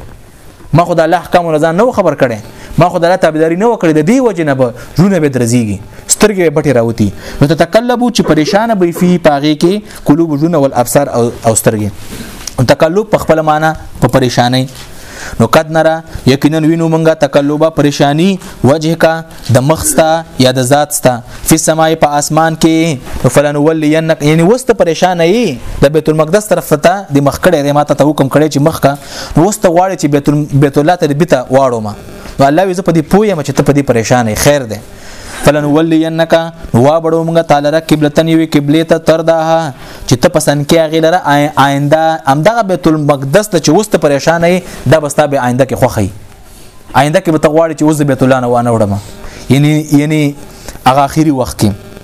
S1: ما خو د الله احکام نه ځان نو خبر کړي ما خو د الله تابعداري نه وکړي د دې وجه نه به زړونه به درځيږي سترګې به پټې راوتی نو ته تکلبو چې پریشان به فی پاغه کې قلوب زړونه ول ابصار او, او سترګې تکلب په خپل معنی په پریشانای نو قد نرا یقینا وینو مونږه تکلبه پریشانی وجه کا د مخستا یا د ذات ستا فی سماع په اسمان کې فلن ولینک یعنی وست پریشان ای د بیت المقدس طرف ته د مخ کړه ما ته حکم کړی چې مخ کا نو اوس ته غواړي چې بیت بیت الله ته بیت واړو ما نو الله وی زه په دې پوهه مې چې ته په دې پریشانې خیر ده فلن ولینک وا بړو موږ تعالی را قبلتن یو قبله ته تر دا چې ته پسند کې هغه لره آینده امدغه بیت المقدس ته چې اوس ته پریشان یې دا بستا به آینده کې خوخی آینده کې به تغواړي چې اوس بیت الله نه وانه وړم یعنی یعنی هغه اخیری وخت کې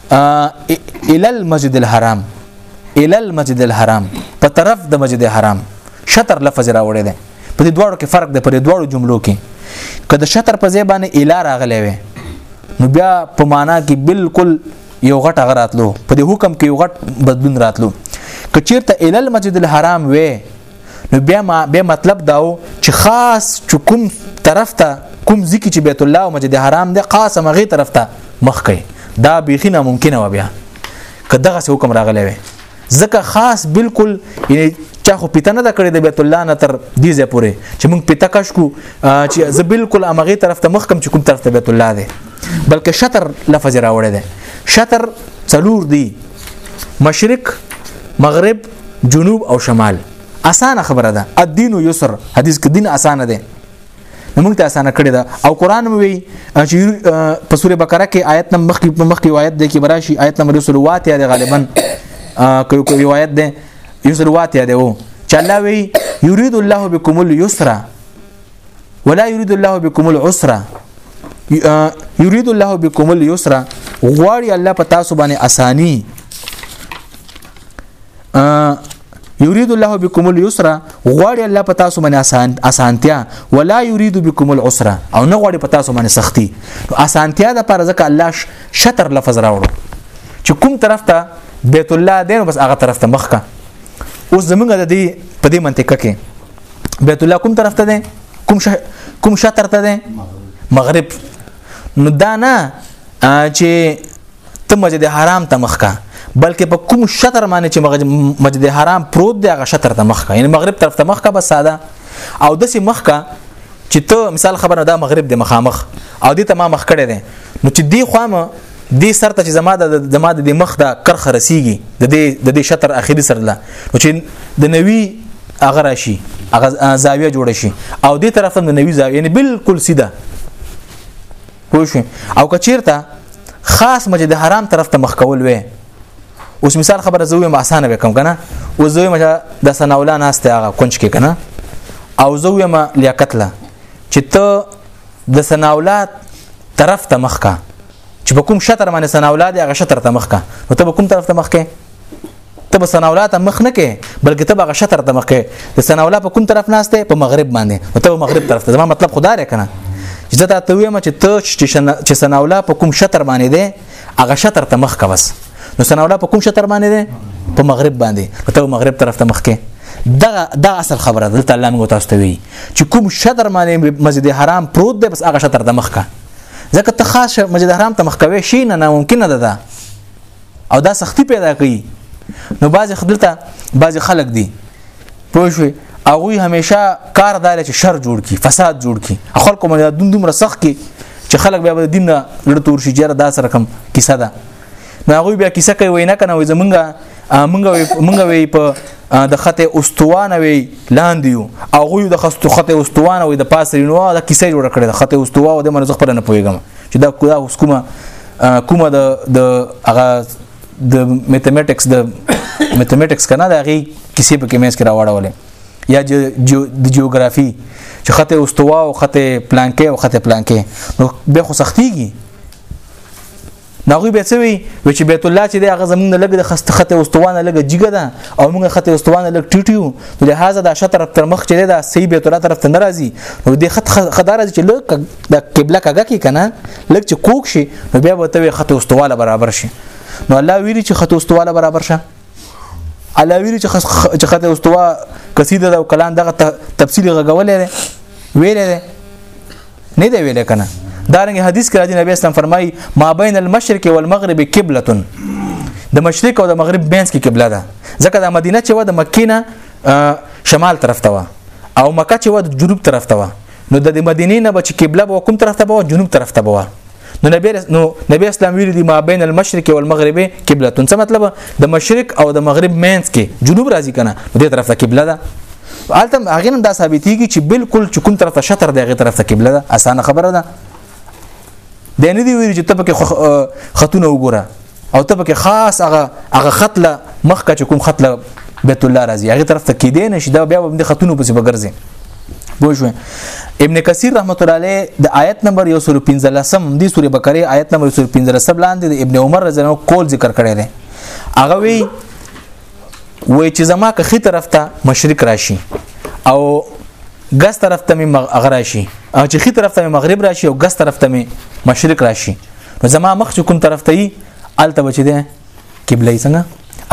S1: ال المسجد الحرام ال المسجد الحرام په طرف د مسجد حرام شطر لفظ راوړی دی په دې دواړو کې فرق دی په دې دواړو جملو کې که د شطر په ځای باندې اله راغلی وي نو بیا په معنا کې بالکل یو غټ هغه راتلو په دې حکم کې یو غټ بدلون راتلو که چیرته ال المسجد الحرام وي نو بیا ما به مطلب داو چې خاص چې کوم طرف ته کوم ځکه چې بیت الله او مسجد حرام دی خاص مغه طرف ته مخ کوي دا بیخي ناممکن و بیا که دغه حکم راغلی وي ځکه خاص بالکل یعنی چا خو پیته نه کړی د بیت الله نه تر دې ځای پورې چې موږ پیته کش کو چې زه بالکل امغه طرف ته مخ کم چې کوم طرف ته بیت الله دی بلکې شطر لفظ راوړی دی شطر څلور دی مشرق مغرب جنوب او شمال اسانه خبره ده الدين يسر حدیث کې دین اسانه ده نو موږ ته اسانه کړی ده او قران مو وی چې په سوره بقره کې آیت نمبر مخکې په مخکې آیت ده کې براشي آیت نمبر سلوات یا غالبا کوي کوي روایت ده یو سلوات یا ده او چې الله وی یرید الله بكم اليسر ولا يريد الله بكم العسر يريد الله بكم اليسر غواړي الله په تاسو باندې اساني یرید الله بكم اليسر غواړي الله په تاسو باندې آسان اسانتیا ولا یرید بكم العسر او نه غواړي په تاسو باندې سختی نو اسانتیا د پر ځکه الله شطر لفظ راوړو چې کوم طرف ته بیت الله دین بس هغه طرف ته مخ کا اوس زمونږ د دې په دې منطقه کې بیت الله کوم طرف ته ده کوم شه کوم شطر ته ده مغرب نو دا نه چې ته مسجد حرام ته مخ کا بلکې په کوم شطر باندې چې مسجد حرام پروت دی هغه شطر ته مخ کا یعنی مغرب طرف ته مخ کا بس ساده او دسه مخ کا چې ته مثال خبره دا مغرب دی مخامخ او دې ته ما مخ کړی دی نو چې دی خو دې سر ته چې زما د زما د مخ د کرخه رسیږي د دې د دې شطر اخیری سر لا نو چې د نوي هغه راشي هغه زاویه جوړ شي او دې طرف ته د نوي زاویه یعنی بالکل سیده پوه شو او کچیرته خاص مسجد حرام طرف ته مخ کول وې اوس مثال خبره زوی ما اسانه وکم کنه او زوی ما د سنا الله ناس ته هغه کونج کې کنه او زوی ما لیاقت لا چې ته د ثنا الله طرف ته مخ کا چې په کوم شطر باندې ثنا الله دی هغه شطر ته مخ کا نو ته کوم طرف ته مخ کې ته به ثنا الله ته مخ نه کې بلکې ته به هغه شطر ته مخ کې د ثنا الله په کوم طرف ناشته په مغرب باندې نو ته به مغرب طرف ته زما مطلب خدای رکنه چې ته ته ویم چې ته چې ثنا الله په کوم شطر باندې دی هغه شطر ته مخ کوس نو ثنا الله په کوم شطر باندې ده په مغرب باندې ته مغرب طرف ته مخ کې دغه دا اصل خبره ده الله موږ تاسو ته وی چې کوم شطر باندې مسجد حرام پروت ده بس هغه شطر ته مخ کا ځکه ته خاص مسجد حرام ته مخ کوي شي نه ممکن نه ده او دا سختی پیدا کوي نو بعض خپلته بعض خلک دي پوه شوي هغوی همیشه کار دا چې شر جوړ کړي فساد جوړ کړي خلکو باندې دون دومره سخت کړي چې خلک بیا به دین نه لړ تور شي جره دا سره کم کیسه ده نو هغوی بیا کیسه کوي وینا کنه وي زمونږه مونږ مونږ وي په د خط استوانه وی لاندې یو او غوی د خط خط استوانه وی د پاسه نو د کیسې جوړ کړي د خط استوا او د منځ خبره نه پويګم چې دا کومه کومه د د هغه د میتھمیټکس د میتھمیټکس کنه د هغه کیسې په کې مېس کې راوړولې یا د جیوګرافي چې خطه استوا او خطه پلانکې او خطه پلانکې نو به خو سختيږي ناغوی به څه وي چې بیت الله چې د هغه زمونږ لګ د خسته خطه استوانه لګ جګه ده او موږ خطه استوانه لګ ټیټیو نو لهدا د شطر تر مخ چې ده صحیح بیت الله طرف ته ناراضي نو د خط خدار چې لګ د قبله کګه کې کنه لکه چې کوک شي نو بیا به ته خط واستواله برابر شي نو الله ویلي چې خط واستواله برابر شه الله ویلي چې خط واستوا قصیده او کلام دغه تفصیلی غږولې ده ویلې ده نه دی ویلې کنه دارنګ حدیث کې راځي نبی اسلام فرمایي ما بین المشرق والمغرب قبله د مشرق او د مغرب بینس کې قبله ده ځکه د مدینه چې و د مکې نه شمال طرف ته و او مکه چې و د جنوب طرف ته و نو د مدینې نه به چې قبله به کوم طرف ته به جنوب طرف ته به نو نبی نو نبی اسلام ویل دي ما بین المشرق والمغرب قبله څه مطلب د مشرق او د مغرب مینس کې جنوب راځي کنه دې طرف ته قبله ده البته هغه نن دا ثابتېږي چې بالکل چې کوم طرف ته شطر دی هغه طرف ته قبله ده اسانه خبره ده دی نه دی ویل چې ته پکې خطونه وګوره او ته پکې خاص هغه هغه خط له مخکې چې کوم خط له بیت الله راځي هغه طرف ته کې دی نشي دا بیا د خطونو پسې بګرځي پوه شو ابن کثیر رحمت الله علیه د آیت نمبر 115 دی سوره بقره آیت نمبر 115 لاندې د ابن عمر رضی الله عنه قول ذکر کړی دی هغه وی وای چې زما که خي طرف ته مشرق راشي او ګس طرف ته مې مغرب راشي او چې خي طرف ته مې مغرب راشي او ګس طرف ته مې مشرق راشي نو زما مخ چې کوم طرف ته یي الته بچی ده قبله څنګه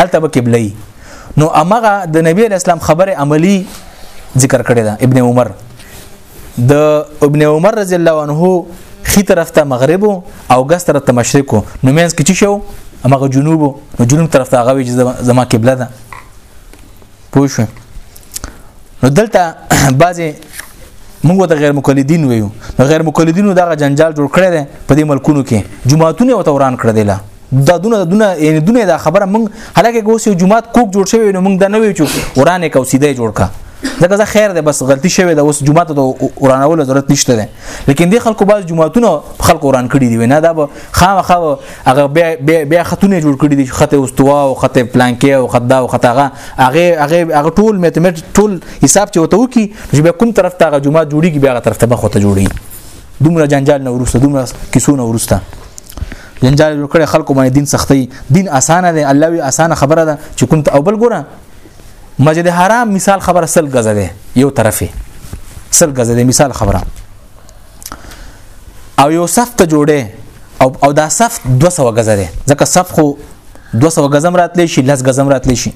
S1: الته به قبله نو امغه د نبی اسلام خبره عملی ذکر کړی دا ابن عمر د ابن عمر رضی الله عنه خي طرف ته مغرب او ګس طرف ته مشرق نو مینس کې چی شو هغه جنوب نو جنوب طرف ته هغه زما قبله ده پوه شو نو دلته بعضی موږ د غیر مقلدین ویو د غیر مقلدینو دغه جنجال جوړ کړی دی په دې ملکونو کې جمعهتون او توران کړی دی دا دونه دونه یعنی دونه دا خبره مونږ حالکه کوس یو جمعات کوک جوړ شوی نو مونږ دا نه وی چو ورانه کو سیده جوړ کا ځکه زه خیر ده بس غلطی شوی دا اوس جمعات ته ورانول ضرورت نشته ده لیکن دی خلکو باز جمعاتونه خلکو وران کړی دی نه دا به خامخا هغه بیا بیا خطونه جوړ کړی دی خط استوا او خط پلانکی او خدا او خطاغه هغه هغه هغه ټول میتمټ ټول حساب چې وته وکی چې به کوم طرف ته جمعات جوړیږي بیا هغه طرف ته به خو ته جوړی دومره جنجال نه ورسته دومره کیسونه ورسته جنجال جوړ کړي خلکو باندې دین سختي دین اسانه دی الله وی اسانه خبره ده چې کوم ته اول ګوره مسجد حرام مثال خبره سل غزه ده یو طرفه سل غزه ده مثال خبره او یو صف ته جوړه او او دا صف 200 غزه ده ځکه صف خو 200 غزم راتلی شي لس غزم راتلی شي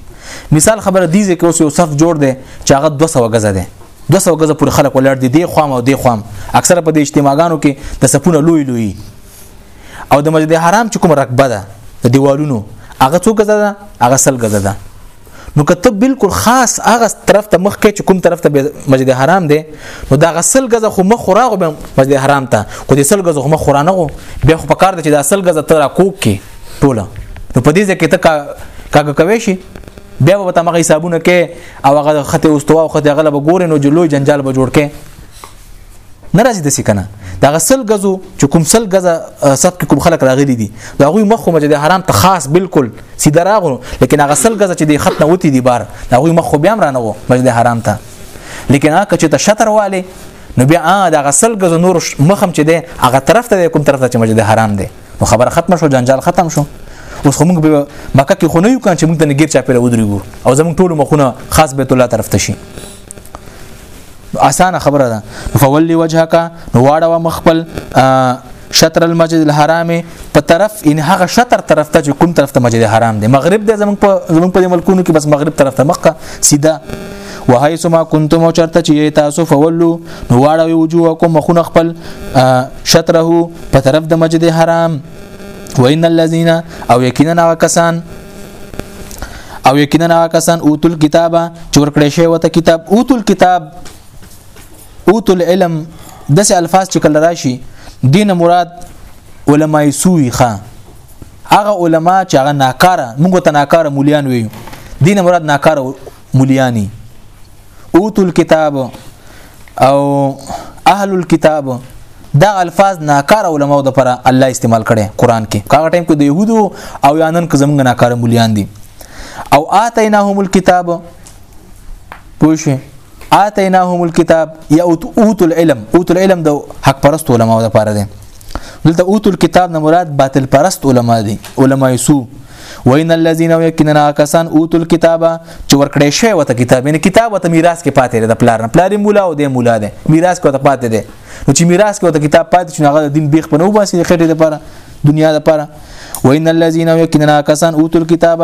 S1: مثال خبره دی چې اوس یو صف جوړ دی چې هغه 200 غزه ده 200 غزه پر خلک ولر دي دی خوام او دی خوام اکثره په دې اجتماعګانو کې د سپونه لوی لوی او د مسجد حرام چې کوم رکبه ده د دیوالونو هغه څو غزه ده هغه سل غزه ده نو کته بالکل خاص هغه طرف ته مخ کې چې کوم طرف ته مسجد حرام دی نو دا غسل غزه خو مخ راغو به مسجد حرام ته خو دې سل غزه خو مخ رانه غو بیا خو پکار دی چې دا سل غزه تر کوک کې ټوله نو په دې ځکه ته کا کاګه کوي شي بیا به تمغه حسابونه کې او هغه خته اوستوا او خته غلبه ګورې نو جلوی جنجال به جوړ کې نه راځي د سکنه دا غسل غزو چې کوم سل غزه صف کې کوم خلک راغلي دي دا غوي مخ مجد حرام ته خاص بالکل سیده راغلو لیکن هغه سل غزه چې د خط نه وتی دي بار دا غوي مخ بیا مرانه وو مجد حرام ته لیکن هغه چې ته شطر والے نو بیا دا غسل غزو نور مخم چې دی هغه طرف ته کوم طرف ته چې مجد حرام دی نو خبره ختم شو جنجال ختم شو اوس خو موږ به مکه کې خو نه یو کان چې موږ ته نګیر چا پیره ودرېګو او زموږ ټول مخونه خاص بیت الله طرف ته شي اسانه خبره ده فولی وجهک نو واړه مخبل شطر المسجد الحرام په طرف ان هغه شطر طرف ته چې کوم طرف ته مسجد حرام دی مغرب دی زمونږ په زمونږ په ملکونو کې بس مغرب طرف ته مخه سیده وحيث ما كنتم چرته چې تاسو فولو نو واړوي وجوهکم مخونه خپل شطره په طرف د مسجد حرام وان الذين او یقینا کسان او یقینا کسان اوتل کتابه چور کړی شی وته کتاب اوتل کتاب اوتل علم دسه الفاظ چې کله راشي دین مراد علماء سوی خان هغه علما چې هغه ناکاره موږ ته ناکاره مولیان وي دین مراد ناکاره مولیانی اوتو الكتاب او اهل الكتاب دا الفاظ ناکار علماء د پر الله استعمال کړي قران کې هغه ټیم کې د يهودو او یانن کې زمونږ ناکار مليان دي او اتیناهم الكتاب پوښي اتیناهم الكتاب یا اوت العلم اوت العلم د حق پرست علماء لپاره دي دلته اوت الكتاب نه مراد باطل پرست علما دي علما سو وین الذین یقینا کسان اوتو الكتاب چې ورکړې شوی وته کتاب یعنی کتاب وته میراث کې پاتې دی د پلار نه پلار مولا او د مولا دی میراث کې وته پاتې دی نو چې میراث کې وته کتاب پاتې شنو هغه دین بیخ په نو باسي د خټې لپاره دنیا لپاره وین الذین یقینا کسان اوتو الكتاب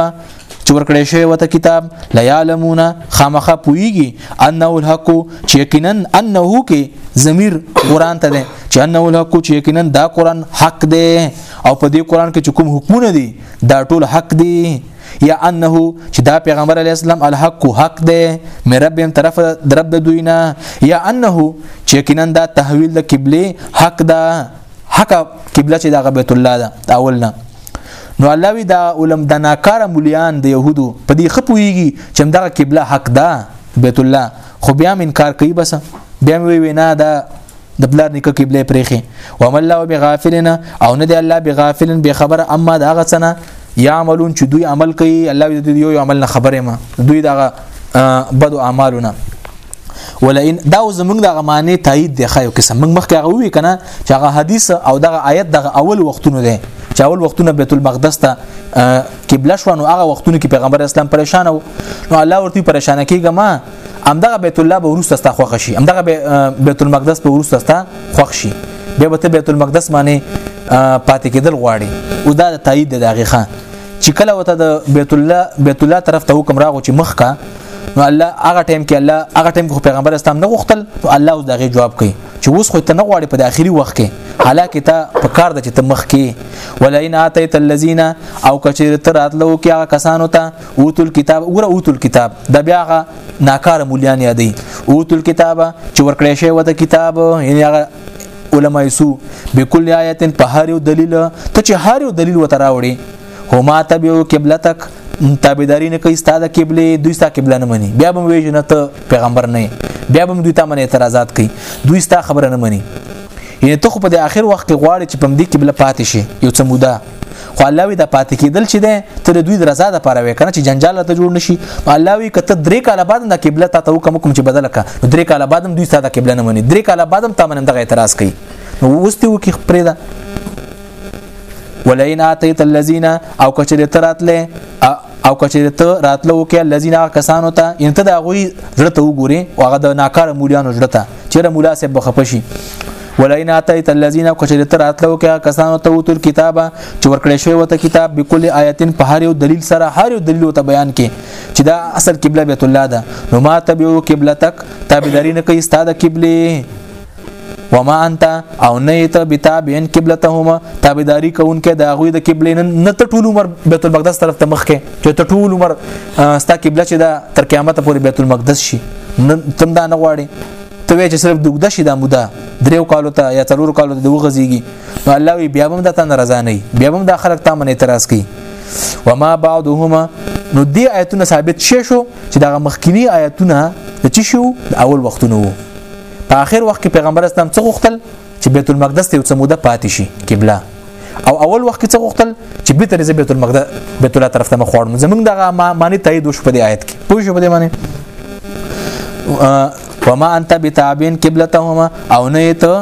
S1: چې ورکړې شوی وته کتاب لا یعلمون خامخه پویږي انه الحق چې یقینا انه کې ضمیر قران ته ده چې انه الحق چې یقینا دا قران حق دی او په دې قران کې چې کوم حکمونه دي دا ټول حق دي یا انه چې دا پیغمبر علی اسلام الحق حق دی مې رب هم طرف درب دوی نه یا انه چې یقینا دا تحویل د قبله حق ده حق قبله چې د بیت الله ده اول نه نو الله وی دا علم د ناکاره مليان د يهودو په دې خپويږي چې دغه قبله حق ده بیت الله خو بیا انکار کوي بس بیا وی وینا دا د پلار نیکه قبله پرېخي ومن الله بغافلنا او نه دی الله بغافلن به خبر اما دا غسنه یعملون چې دوی عمل کوي الله دې یو یو عمل نه خبره ما دوی دا بد اعمالونه ولئن دا زمونږ دغه معنی تایید دی خایو قسم موږ مخکې هغه وی کنه چې هغه حدیث او دغه آیت دغه اول وختونه دی چې اول وختونه بیت المقدس ته قبله شو نو هغه وختونه کې پیغمبر اسلام پریشان و نو الله ورته پریشان کیږه ما همدغه بیت الله به ورسته ستا خوښ شي همدغه بیت المقدس به ورسته ستا خوښ شي بیا به ته بیت المقدس باندې پاتې کېدل غواړي او دا د تایید د داغه خان چې کله وته د بیت الله بیت الله طرف ته حکم راغو چې مخ کا نو الله هغه ټیم کې الله هغه ټیم کې پیغمبر اسلام نه غوښتل نو الله اوس دغه جواب کوي چې اوس خو ته نه غواړي په داخلي وخت کې حالکه ته په کار د چې ته مخ کې ولئن اتیت الذین او کچیر تراتلو کې هغه کسانو ته اوتل کتاب وګوره اوتل کتاب د بیا غا ناکار مولیان یادې اوتل کتاب چې ورکړې شوی وته کتاب یعنی هغه علماء سو بكل آیت په هر یو دلیل ته چې هر یو دلیل وته راوړي هما تبعو قبلتک تابعداري نه کوي ستاده قبله دوی ستا قبله نه مني بیا به وی جنت پیغمبر نه بیا به دوی ته من اعتراضات کوي دوی ستا خبره نه مني یعنی ته خو په اخر وخت کې غواړي چې په دې قبله پاتې شي یو څه موده خو الله وی د پاتې کېدل چې ده تر دوی رضا د پاره وکنه چې جنجال ته جوړ نشي الله وی کته درې کاله بعد د قبله ته حکم کوم چې بدل کا درې کاله بعد دوی ساده قبله نه مني درې کاله بعد هم تامن دغه اعتراض کوي نو وستي وکي خبره ده ولئن اتیت الذین او کچره تراتله او کچره ته راتلو کې الذين کسانو ته ان ته دا غوي زړه ته وګوري او هغه د ناکاره مولیانو زړه ته چیرې مولا سه بخپشي ولئن اتیت الذین کچری تر اتلو کې کسانو ته وتل کتابه چې ورکړې شوی وته کتاب بكل آیتن په هر یو دلیل سره هر یو دلیل ته بیان کې چې دا اصل قبله بیت الله ده نو ما تبعو قبلتک تابعداري نه کوي ستاده قبله وما انت او نه ته بتابین قبلتهما تابعداري کوونکې دا غوي د قبله نه ته ټول عمر بیت المقدس طرف ته مخ کې چې ته ټول عمر ستا قبله چې دا تر قیامت پورې بیت المقدس شي تم دا نه غواړي ته وی چې صرف دوګده شي دا موده دریو کالو ته یا څلورو کالو ته وغځيږي نو الله وی بیا هم د تن رضا نه بیا هم د خلک تامن اعتراض کوي وما بعضهما نو دی آیتونه ثابت شې شو چې دا مخکینی آیتونه د چی شو د اول وختونو وو په آخر وخت کې پیغمبر اسلام څه غوښتل چې بیت المقدس ته یو څه موده پاتې شي قبله او اول وخت کې څه غوښتل چې به ترې بیت المقدس بیت الله طرف ته مخ واړم زمونږ دغه معنی تایید وشو په دې آیت کې پوه شو په دې معنی وما انت بتابين قبلتهما او نه ته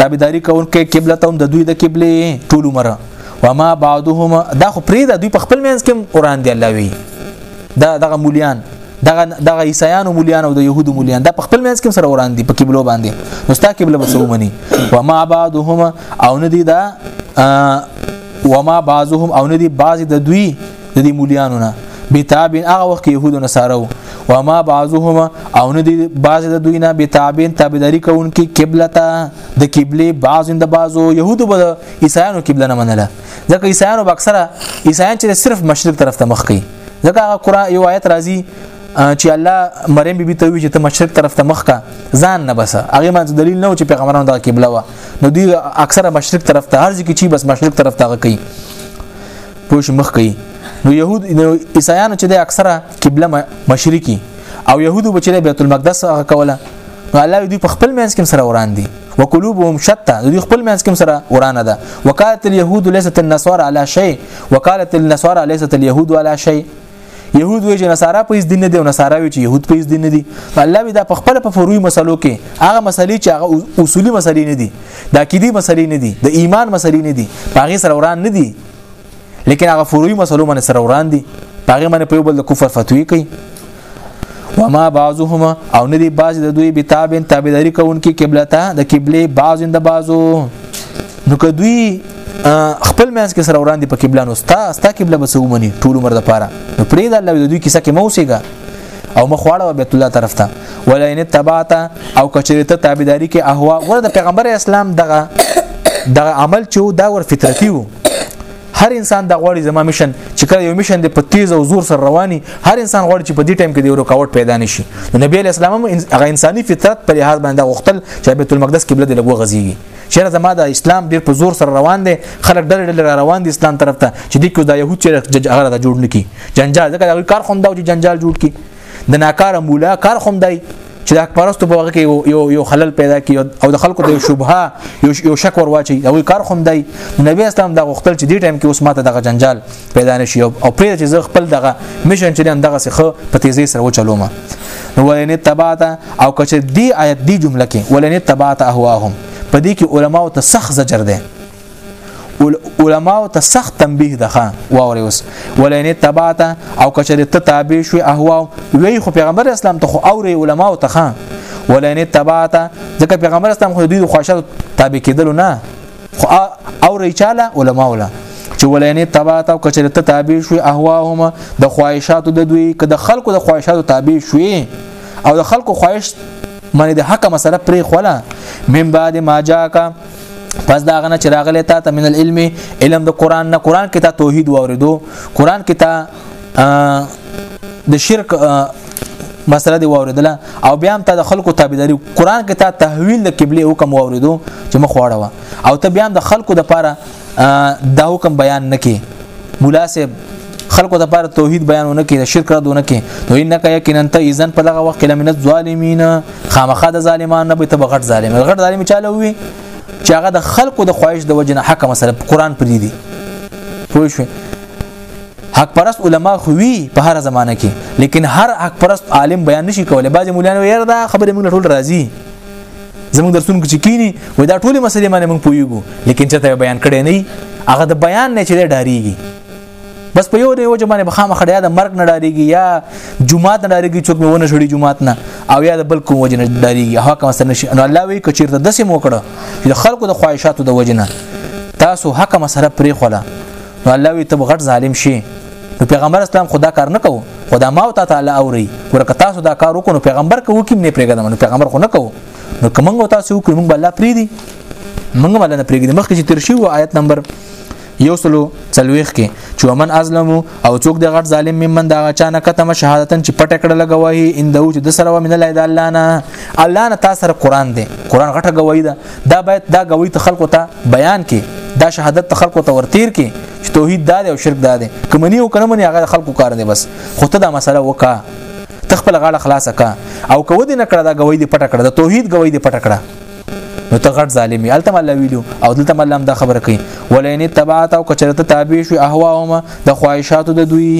S1: تابعداري کوونکې قبلتهم د دوی د قبله ټول عمر وما بعضهما دا خو پرې د دوی په خپل منځ کې قران دی الله وی دا دغه مولیان دغه دغه عیسایانو مولیان او د يهودو مولیان دا په خپل منځ کې سره وران دي په قبلو باندې نو ستا قبله به سومني و ما بعضهما او ندي دا و ما بعضهم او ندي بعض د دوی د دې مولیانو نه بتابین هغه وخت کې يهودو نصارو و ما بعضهما او ندي بعض د دوی نه بتابین تابعداري کوونکي قبلته د قبله بعض د بعضو يهودو به عیسایانو قبله نه منله ځکه عیسایانو اکثره عیسایان چې صرف مشرق طرف ته مخ کوي ځکه هغه قرآن یو آیت راځي چې الله مریم بیبي ته وی چې ته مشرق طرف ته مخ کا ځان نه بس هغه ما دلیل نه و چې پیغمبرانو دا قبله و نو دی اکثره مشرق طرف ته هر ځکه چې بس مشرق طرف ته کوي پوش مخ کوي نو يهود نو عیسایانو چې د اکثره قبله مشرقي او يهودو بچره بیت المقدس هغه کوله نو الله دوی په خپل منځ کې سره وران دي وقلوبهم شتى دوی خپل منځ کې سره ورانه ده وقالت اليهود ليست النصارى على شيء وقالت النصارى ليست اليهود على شيء يهود وی چې نصارا په دین نه دي او نصارا وی چې يهود په دین نه دي الله وی دا په خپل په فروي مسلو کې هغه مسلې چې هغه اصولي مسلې نه دي د عقيدي مسلې نه دي د ایمان مسلې نه دي هغه سره وران نه دي لیکن هغه فروعي مسلو باندې سره وران دي هغه باندې په یو بل د کفر فتوی کوي وما بعضهما او ندي بعض د دوی بتابن تابعداري کوونکي قبله ته د قبله بعض د بعضو نو که دوی خپل مینس کې سره وران دي په قبله نو ستا ستا قبله بسومني ټول عمر د پاره نو پرې د الله د دوی کیسه کې موسیګه او مخ واړه بیت الله طرف ته ولئن تبعت او کچری ته تابعداري کې اهوا ور د پیغمبر اسلام دغه دغه عمل چې دا ور فطرتي وو هر انسان د غوړي زما مشن چې کله یو مشن د پتیز او زور سره رواني هر انسان غوړي چې په دې ټایم کې د یو رکاوټ پیدا نشي نو نبی اسلام هم هغه انساني فطرت پر لحاظ باندې غوښتل چې بیت المقدس قبله د لګو غزيږي چیرې زما د اسلام ډیر په زور سره روان دي خلک ډېر ډېر را روان دي اسلام طرف ته چې د کو د يهود چیرې هغه د جوړ نکي جنجال ځکه دا کار خوم دا چې جنجال جوړ کی د ناکاره مولا کار خوم دی چې د پرستو په وغه کې یو یو خلل پیدا کی او د خلکو د شبهه یو یو شک ور واچي او کار خوم دی نبی اسلام دا غختل چې دی ټایم کې اوس ماته دغه جنجال پیدا نشي او پرې چې زه خپل دغه مشن چې دغه څخه په تیزی سره وچلوم نو ولنه تبعت او کچ دی آیت دی جمله کې ولنه تبعت اهواهم په دې کې علماو ته سخت زجر ده علماو ته سخت تنبیه ده واوري اوس ولنه تبعت او کچ دې ته تابع شو اهوا وی خو پیغمبر اسلام ته خو اوري علماو ته خان ولنه تبعت ځکه پیغمبر اسلام خو دوی خواشه تابع کېدل نه خو او ریچاله علما ولا چې ولینه تبع تا کچره ته تابع شوي اهواهم د خواهشاتو د دوی که د خلکو د خواهشاتو تابع شوي او د خلکو خواهش معنی د حق مسله پرې خوله من بعد ما جاءک پس دا غنه چې راغلی تا ته من العلم علم د قران نه قران کې تا توحید واوریدو قران کې تا د شرک مسله دی واوریدله او بیا هم ته د خلکو تابعداري قران کې ته تحویل د قبله حکم واوریدو چې مخ واړه او ته بیا هم د خلکو د پاره دا حکم بیان نکې مولا صاحب خلکو د پاره توحید بیانونه کې د شرک ردونه کې نو انک یقینا ته اذن په دغه وخت کې لمن الظالمین خامخا د ظالمانو به ته بغټ ظالم غټ ظالم چاله وي چې هغه د خلکو د خواهش د وجنه حق مسله قران پری دي پوه شئ حق پرست علما خو وی په هر زمانه کې لیکن هر حق پرست عالم بیان نشي کولای بعضی مولانو یې دا خبره موږ ټول راضي زموږ درسونه کې کینی وای دا ټول مسلې باندې موږ پویګو لیکن چې ته بیان کړي نه هغه د بیان نه چې ډاریږي بس په یو دی وجه باندې بخامه خړیا د مرګ نه ډاریږي یا جمعات نه ډاریږي څوک به ونه شړي جمعات نه او یا د بل کوم وجه نه ډاریږي هغه کوم سره نشي نو الله وی کچیر ته دسه مو کړه چې خلکو د خواهشاتو د وجه نه تاسو حق مسره پرې خوله نو الله وی ته غټ ظالم شي نو پیغمبر اسلام خدا کار نه کو خدا ما او تعالی اوري ورکه تاسو دا کار وکړو پیغمبر کو کیم نه پرېګدم نو پیغمبر خو نه کو نو کومنګ تاسو وکړو موږ الله پری دي موږ بل نه پرېګدم مخکې چې تر شي و آیت نمبر یو سلو چلويخ کې چې ومن ازلم او څوک د غټ ظالم ممن دا چانه کتم شهادتن چې پټ کړه لګوي ان دو چې د سره ومن الله د الله نه الله نه تاسو سره قران دی قران غټه گواہی ده دا باید دا گواہی ته خلکو ته بیان کې دا شهادت خلکو ته ورتیر کې چې توحید دا دی او شرک دا دی کمنی او کنه منی هغه خلکو کار دی بس خو ته دا مسله وکا تخپل غاړه خلاصه کا او کو دې نکړه دا غوي دې پټه کړه دا توحید غوي دې پټه کړه نو ته غټ ظالم یې الته مله ویلو او دلته مله هم دا خبره کوي ولین تبعت او کچرته تابع شو اهواهم د خواهشاتو د دوی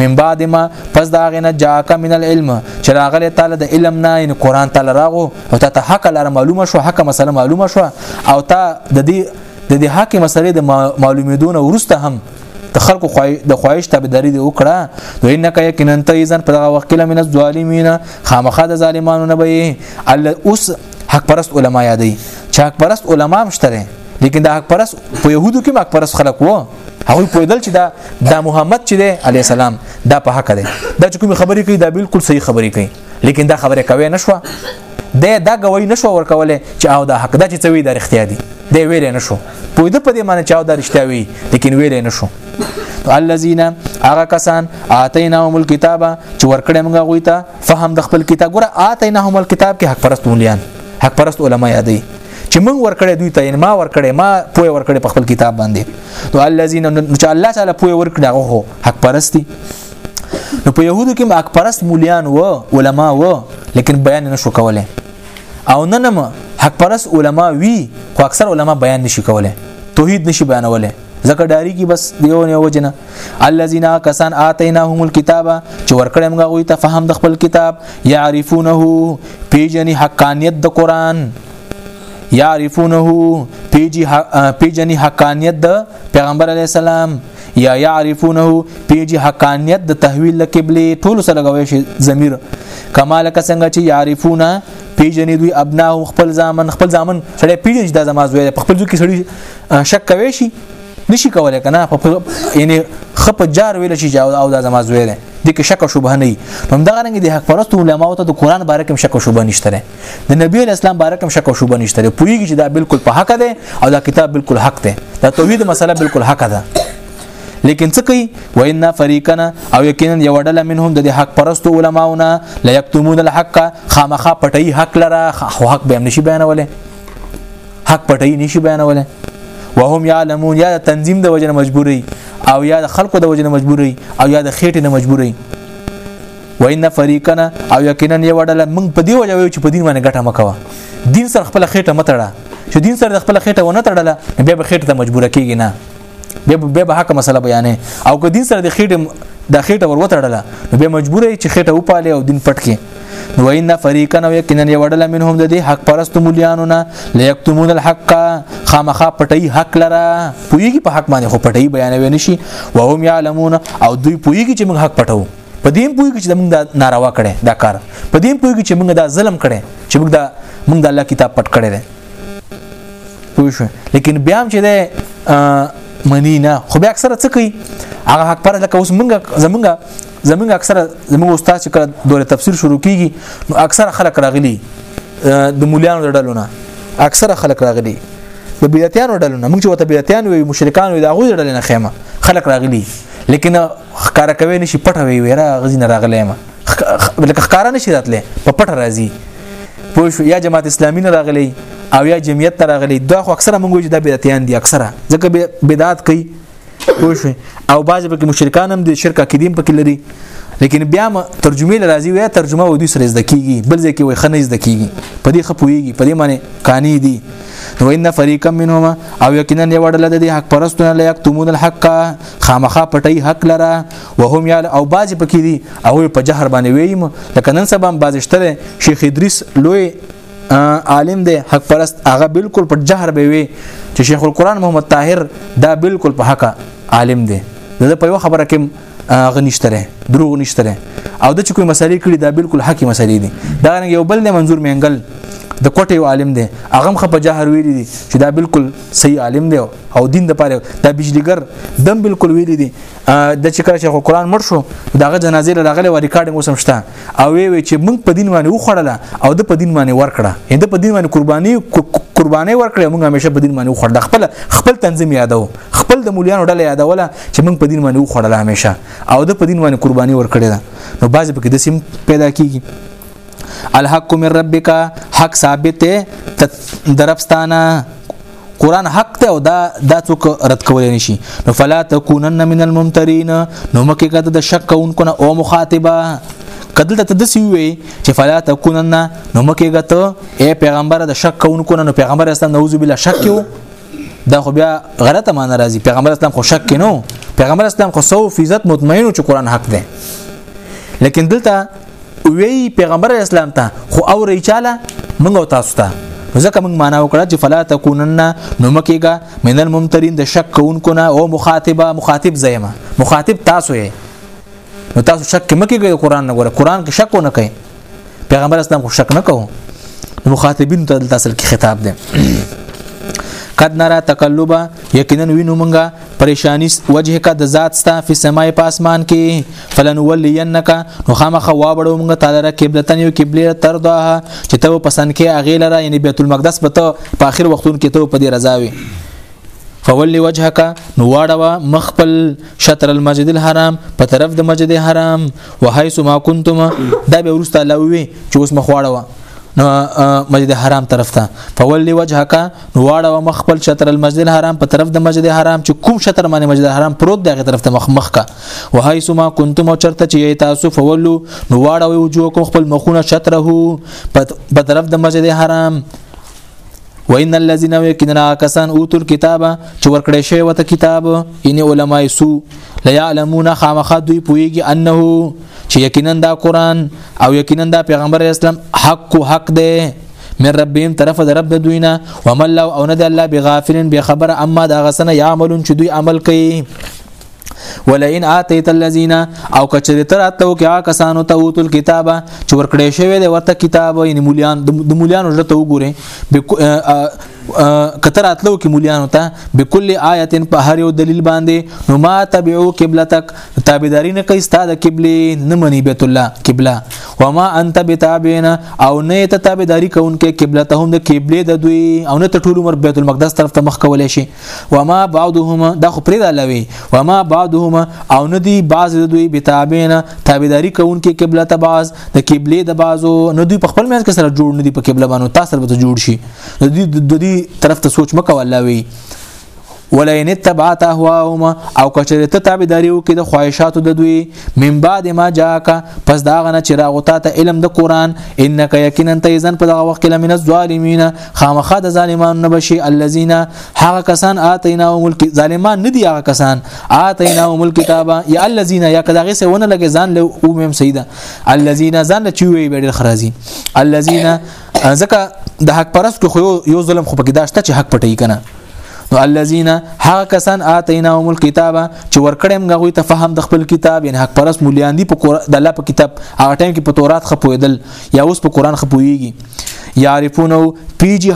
S1: من بعد ما پس دا غنه جاءک من العلم چې راغله تعالی د علم نه ان قران تعالی راغو او تا ته حق لار معلومه شو حق مسله معلومه شو او تا د دې د دې حق مسلې د معلومېدون ورسته هم د خلکو د خواهش تابعداري دی وکړه نو انک یقینا ته ځن په دغه وخت کې لمن الظالمین خامخا د ظالمانو نه به ال اوس حق پرست علما یادې چې حق پرست علما مشتره لیکن د حق پرست په يهودو کې حق پرست خلک وو هغه پویدل چې دا د محمد چې دی علی السلام دا په حق دی دا چې کوم خبرې کوي دا بالکل صحیح خبرې کوي لیکن دا خبره کوي نشو د دا غوي نشو ورکوله چې او دا حق د چې څوي د اختیار دي د ویلې نشو په دې په دې معنی چې او دا رښتیا وي لیکن ویلې نشو الذين هغه کسان اتیناهم الكتاب چې ورکړې موږ غوي ته فهم د خپل کتاب ګره اتیناهم الكتاب کې حق پرست مليان حق پرست علما یادې چې موږ ورکړې دوی ته ما ورکړې ما پوي ورکړې په خپل کتاب باندې نو الذين چې الله تعالی پوي ورکړه هغه حق پرستی نو په يهودو کې ماک پرست موليان و علما و لیکن بیان نه شو کوله او نه نه حق پرست علما وی خو اکثر علما بیان نشي کوله توحید نشي بیانوله ځکه ډاری کی بس دیو نه وجنه الذين کسان اتیناهم الكتاب چې ورکړې موږ غوي ته فهم د خپل کتاب يعرفونه پیجنې حقانيت د قران یعرفونه پیجی پیجنی حقانیت د پیغمبر علی السلام یا یعرفونه پیجی حقانیت د تحویل قبله ټول سره غوي شي ضمیر کمال کسنګ چې یعرفونه پیجنې دوی ابنا خپل ځامن خپل ځامن سړی پیجنې دا زما زوی په خپل ځو کې سړی شک کوي شي نشي کولای کنه په یعنی خپ جار ویل شي او دا زما زوی دی د کې شک او شبهه نه نو دغه رنګ د حق پرست علماو ته د قران باره کې شک او شبهه نشته د نبی اسلام باره کوم شک او شوبه نشته دی پویږي چې دا بالکل په حق دی او دا کتاب بالکل حق دی دا توحید مسله بالکل حق ده لیکن څه کوي وینا فریقنا او یقینا یو ډله منهم د حق پرستو علماونه لا یکتمون الحق خامخه پټي حق لره خو حق به نشي بیانوله حق پټي نشي بیانوله وهم یعلمون یا تنظیم د وجنه مجبوري او یا د خلکو د وجنه مجبوري او یا د خېټې نه مجبوري وان فریقنا او یقینا یو ډله موږ په دی وجه ویو چې په دین باندې ګټه مکوه دین سره خپل خېټه متړه چې دین سره خپل خېټه ونه تړله بیا به خېټه ته مجبور کیږي نه بیا بیا به حق مسله بیانې او که دین سره د خېټه د خېټه ور وتړله نو به مجبور یې چې خېټه وپاله او دین پټ کړي نو ان فریقا نو یقینا یو ډله منهم د دې حق پرست مليانو نه ليكتمون الحق خامخا پټي حق لره پویږي په حق باندې خو پټي بیانوي نشي وهم يعلمون او دوی پویږي چې موږ حق پټو په دې پوي کې چې موږ دا ناروا کړي دا کار په دې پوي کې چې موږ دا ظلم کړي چې موږ دا موږ د الله کتاب پټ کړي دي پوه شو لیکن بیا هم چې ده منی نه خو بیا اکثره څه کوي هغه حق پر لکه اوس موږ زمونږ زمونږ اکثره زمونږ استاد چې کله دوره تفسیر شروع کیږي نو اکثره خلک راغلي د مولیانو ډلو نه اکثره خلک راغلي د بدعتانو ډلو نه موږ چې وته بدعتان وي مشرکان وي دا غوي ډلې نه خېمه خلک راغلي لیکن خکار کوي نشي پټه وي ویرا غزي نه راغلی ما لکه خکار نشي راتله په پټه راځي پوه شو یا جماعت اسلامي نه راغلی او یا جمعیت نه راغلی دا خو اکثره مونږ چې دا بدعتيان دي اکثره ځکه بدعت کوي پوه شو او بعضې پکې مشرکان هم دي شرک عقیدیم پکې لري لیکن بیا ما ترجمه لرازي ویا ترجمه ودی سره زده کیږي بل ځکه وای خنه زده کیږي په دې خپويږي په دې معنی قانی دي نو ان فريقا منهما او یقینا یو ډله د حق پرستونه لا یکتمون الحق خامخا پټي حق لره وهم یال او باز پکې دي او په جهر باندې ویم لکه نن سبا باز شته شیخ ادریس لوی عالم دی حق پرست هغه بالکل په جهر به وي چې شیخ القرآن محمد طاهر دا بالکل په حق عالم دی دا په یو خبره کې غنښتره دروغ نشتره او د چې کوم مسلې کړي دا بالکل حقي مسلې دي دا یو بل منظور منګل د کوټه یو عالم دی هغه مخ په جهر ویلي دي چې دا بالکل صحیح عالم دی او دین د پاره د بجلیګر دم بالکل ویل دي د چې کله شیخ قرآن مړ شو دغه جنازې له غلې و ریکارډینګ وسم شته او وی وی چې موږ په دین باندې وخړله او د په دین باندې ورکړه اند په دین باندې قرباني قرباني ورکړه موږ همیشه په دین باندې وخړل خپل خپل تنظیم یادو خپل د مولیانو ډله یادوله چې موږ په دین باندې وخړل همیشه او د په دین باندې قرباني ورکړه نو بعضې پکې د سیم پیدا کیږي الحق من ربک حق ثابت ته درپستانه قران حق ته او دا دا څوک رد کول نشي نو فلا تکونن من الممترین نو مکه کده د شک کوونکو نه او مخاطبه کدل ته د سی وی چې فلا تکونن نو مکه غته اے پیغمبر د شک کوونکو نه پیغمبر اسلام نعوذ بالله شک یو دا خو بیا غلطه معنی راځي پیغمبر اسلام خو شک کینو پیغمبر اسلام خو 100% مطمئنو چې قران حق دی لیکن دلته وی پیغمبر اسلام ته خو او ریچاله موږ او تاسو ته ځکه موږ معنا وکړه چې فلا تکونن نو مکیګه من الممترین د شک کوونکو نه او مخاطبه مخاطب زایمه مخاطب تاسو یې نو تاسو شک مکیګه د قران نه ګوره قران کې شک نه کوي پیغمبر اسلام خو شک نه کوو مخاطبین ته تاسو کې خطاب دی قد نرى تقلبا یقینا وینو مونږه پریشانی وجه کا د ذات ستا په سماي په اسمان کې فلن ولینک نو خامخ وابړو موږ تعالی را قبلتن یو قبله تر دا چې ته پسند کې اغه لره یعنی بیت المقدس به ته په اخر وختون کې ته په دې رضا وي فولی وجهک نو واړه مخبل شطر المسجد الحرام په طرف د مسجد حرام وحيث ما كنتم دا به ورسته لوي چې اوس مخواړه نو مسجد حرام طرف ته فولی وجهک نو واړه مخ خپل شطر المسجد الحرام په طرف د مسجد حرام چې کوم شطر باندې مسجد حرام پروت دغه طرف ته مخ مخ کا وهي سما كنتم چرته چې تاسو فولو نو واړه وجوهکم خپل مخونه شطره په طرف د مسجد حرام وان الذين يكننا كسان اوتل کتاب چې ورکړې شوی وته کتاب ان علماء سو لا يعلمون خامخ دوی پويږي انه چې یقینا دا قران او یقینا دا پیغمبر اسلام حق حق دی من ربهم طرف د رب د دوی نه ومن الله او نه د الله بغافلن به خبر اما دا غسنه یعملون چې دوی عمل کوي ولئن اتیت الذین او کچری تر اتو کې کسانو ته اوتل کتابه چې ورکړې شوی دی ورته کتاب یعنی مولیان د مولیانو ژته وګوره کتر اتلو کې مولیانو ته بكل آیت په هر یو دلیل باندې نو ما تبعو قبلتک تابعداري نه کوي ستاده قبله نه مني بیت الله قبله وما انت بتابعين او نه ته تابعداري کوونکې قبله ته هم د قبله د دوی او نه ته ټول عمر بیت المقدس طرف ته مخ کولې شي وما بعضهما دا خو پرې دالوي وما بعضهما او نه دي بعض د دوی بتابعين تابعداري کوونکې قبله ته بعض د قبله د بعضو نه دوی په خپل منځ کې سره جوړ نه دي په قبله باندې تاسو سره به جوړ شي د دوی طرف ته سوچ مکو الله وي ولئن تبعت اهواهم او کچره ته تابعداري وکي د خواهشاتو د دوی من بعد ما جاءك پس دا غنه چې راغوتا ته علم د قران انك یقینا ته اذن په دغه وخت کې لمن الظالمین خامخا د ظالمانو نه بشي الذين هغه کسان اتینا ملک ظالمان نه دي هغه کسان اتینا ملک کتابه یا الذين یا کداغه سه ونه لګي ځان له او مم سیدا الذين ځان چوي به خرازي الذين ځکه د حق پرست خو یو ظلم خو پکې داشته چې حق پټي کنه نو الذين هغه کسان اتیناهم الكتاب چې ورکړم غوي ته فهم د خپل کتاب ان حق پرس مليان دي په د الله په کتاب هغه ټایم کې په تورات خپویدل یا اوس په قران خپويږي يعرفونه پیج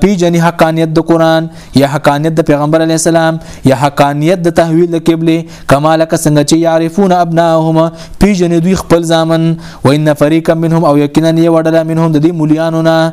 S1: پیجنی حقانیت د قران یا حقانیت د پیغمبر علی السلام یا حقانیت د تحویل د قبله کمال ک څنګه چې يعرفون ابناهم پیجن دوی خپل ځامن وان فريقا منهم او یقینا یو ډله منهم د دې مليانو نه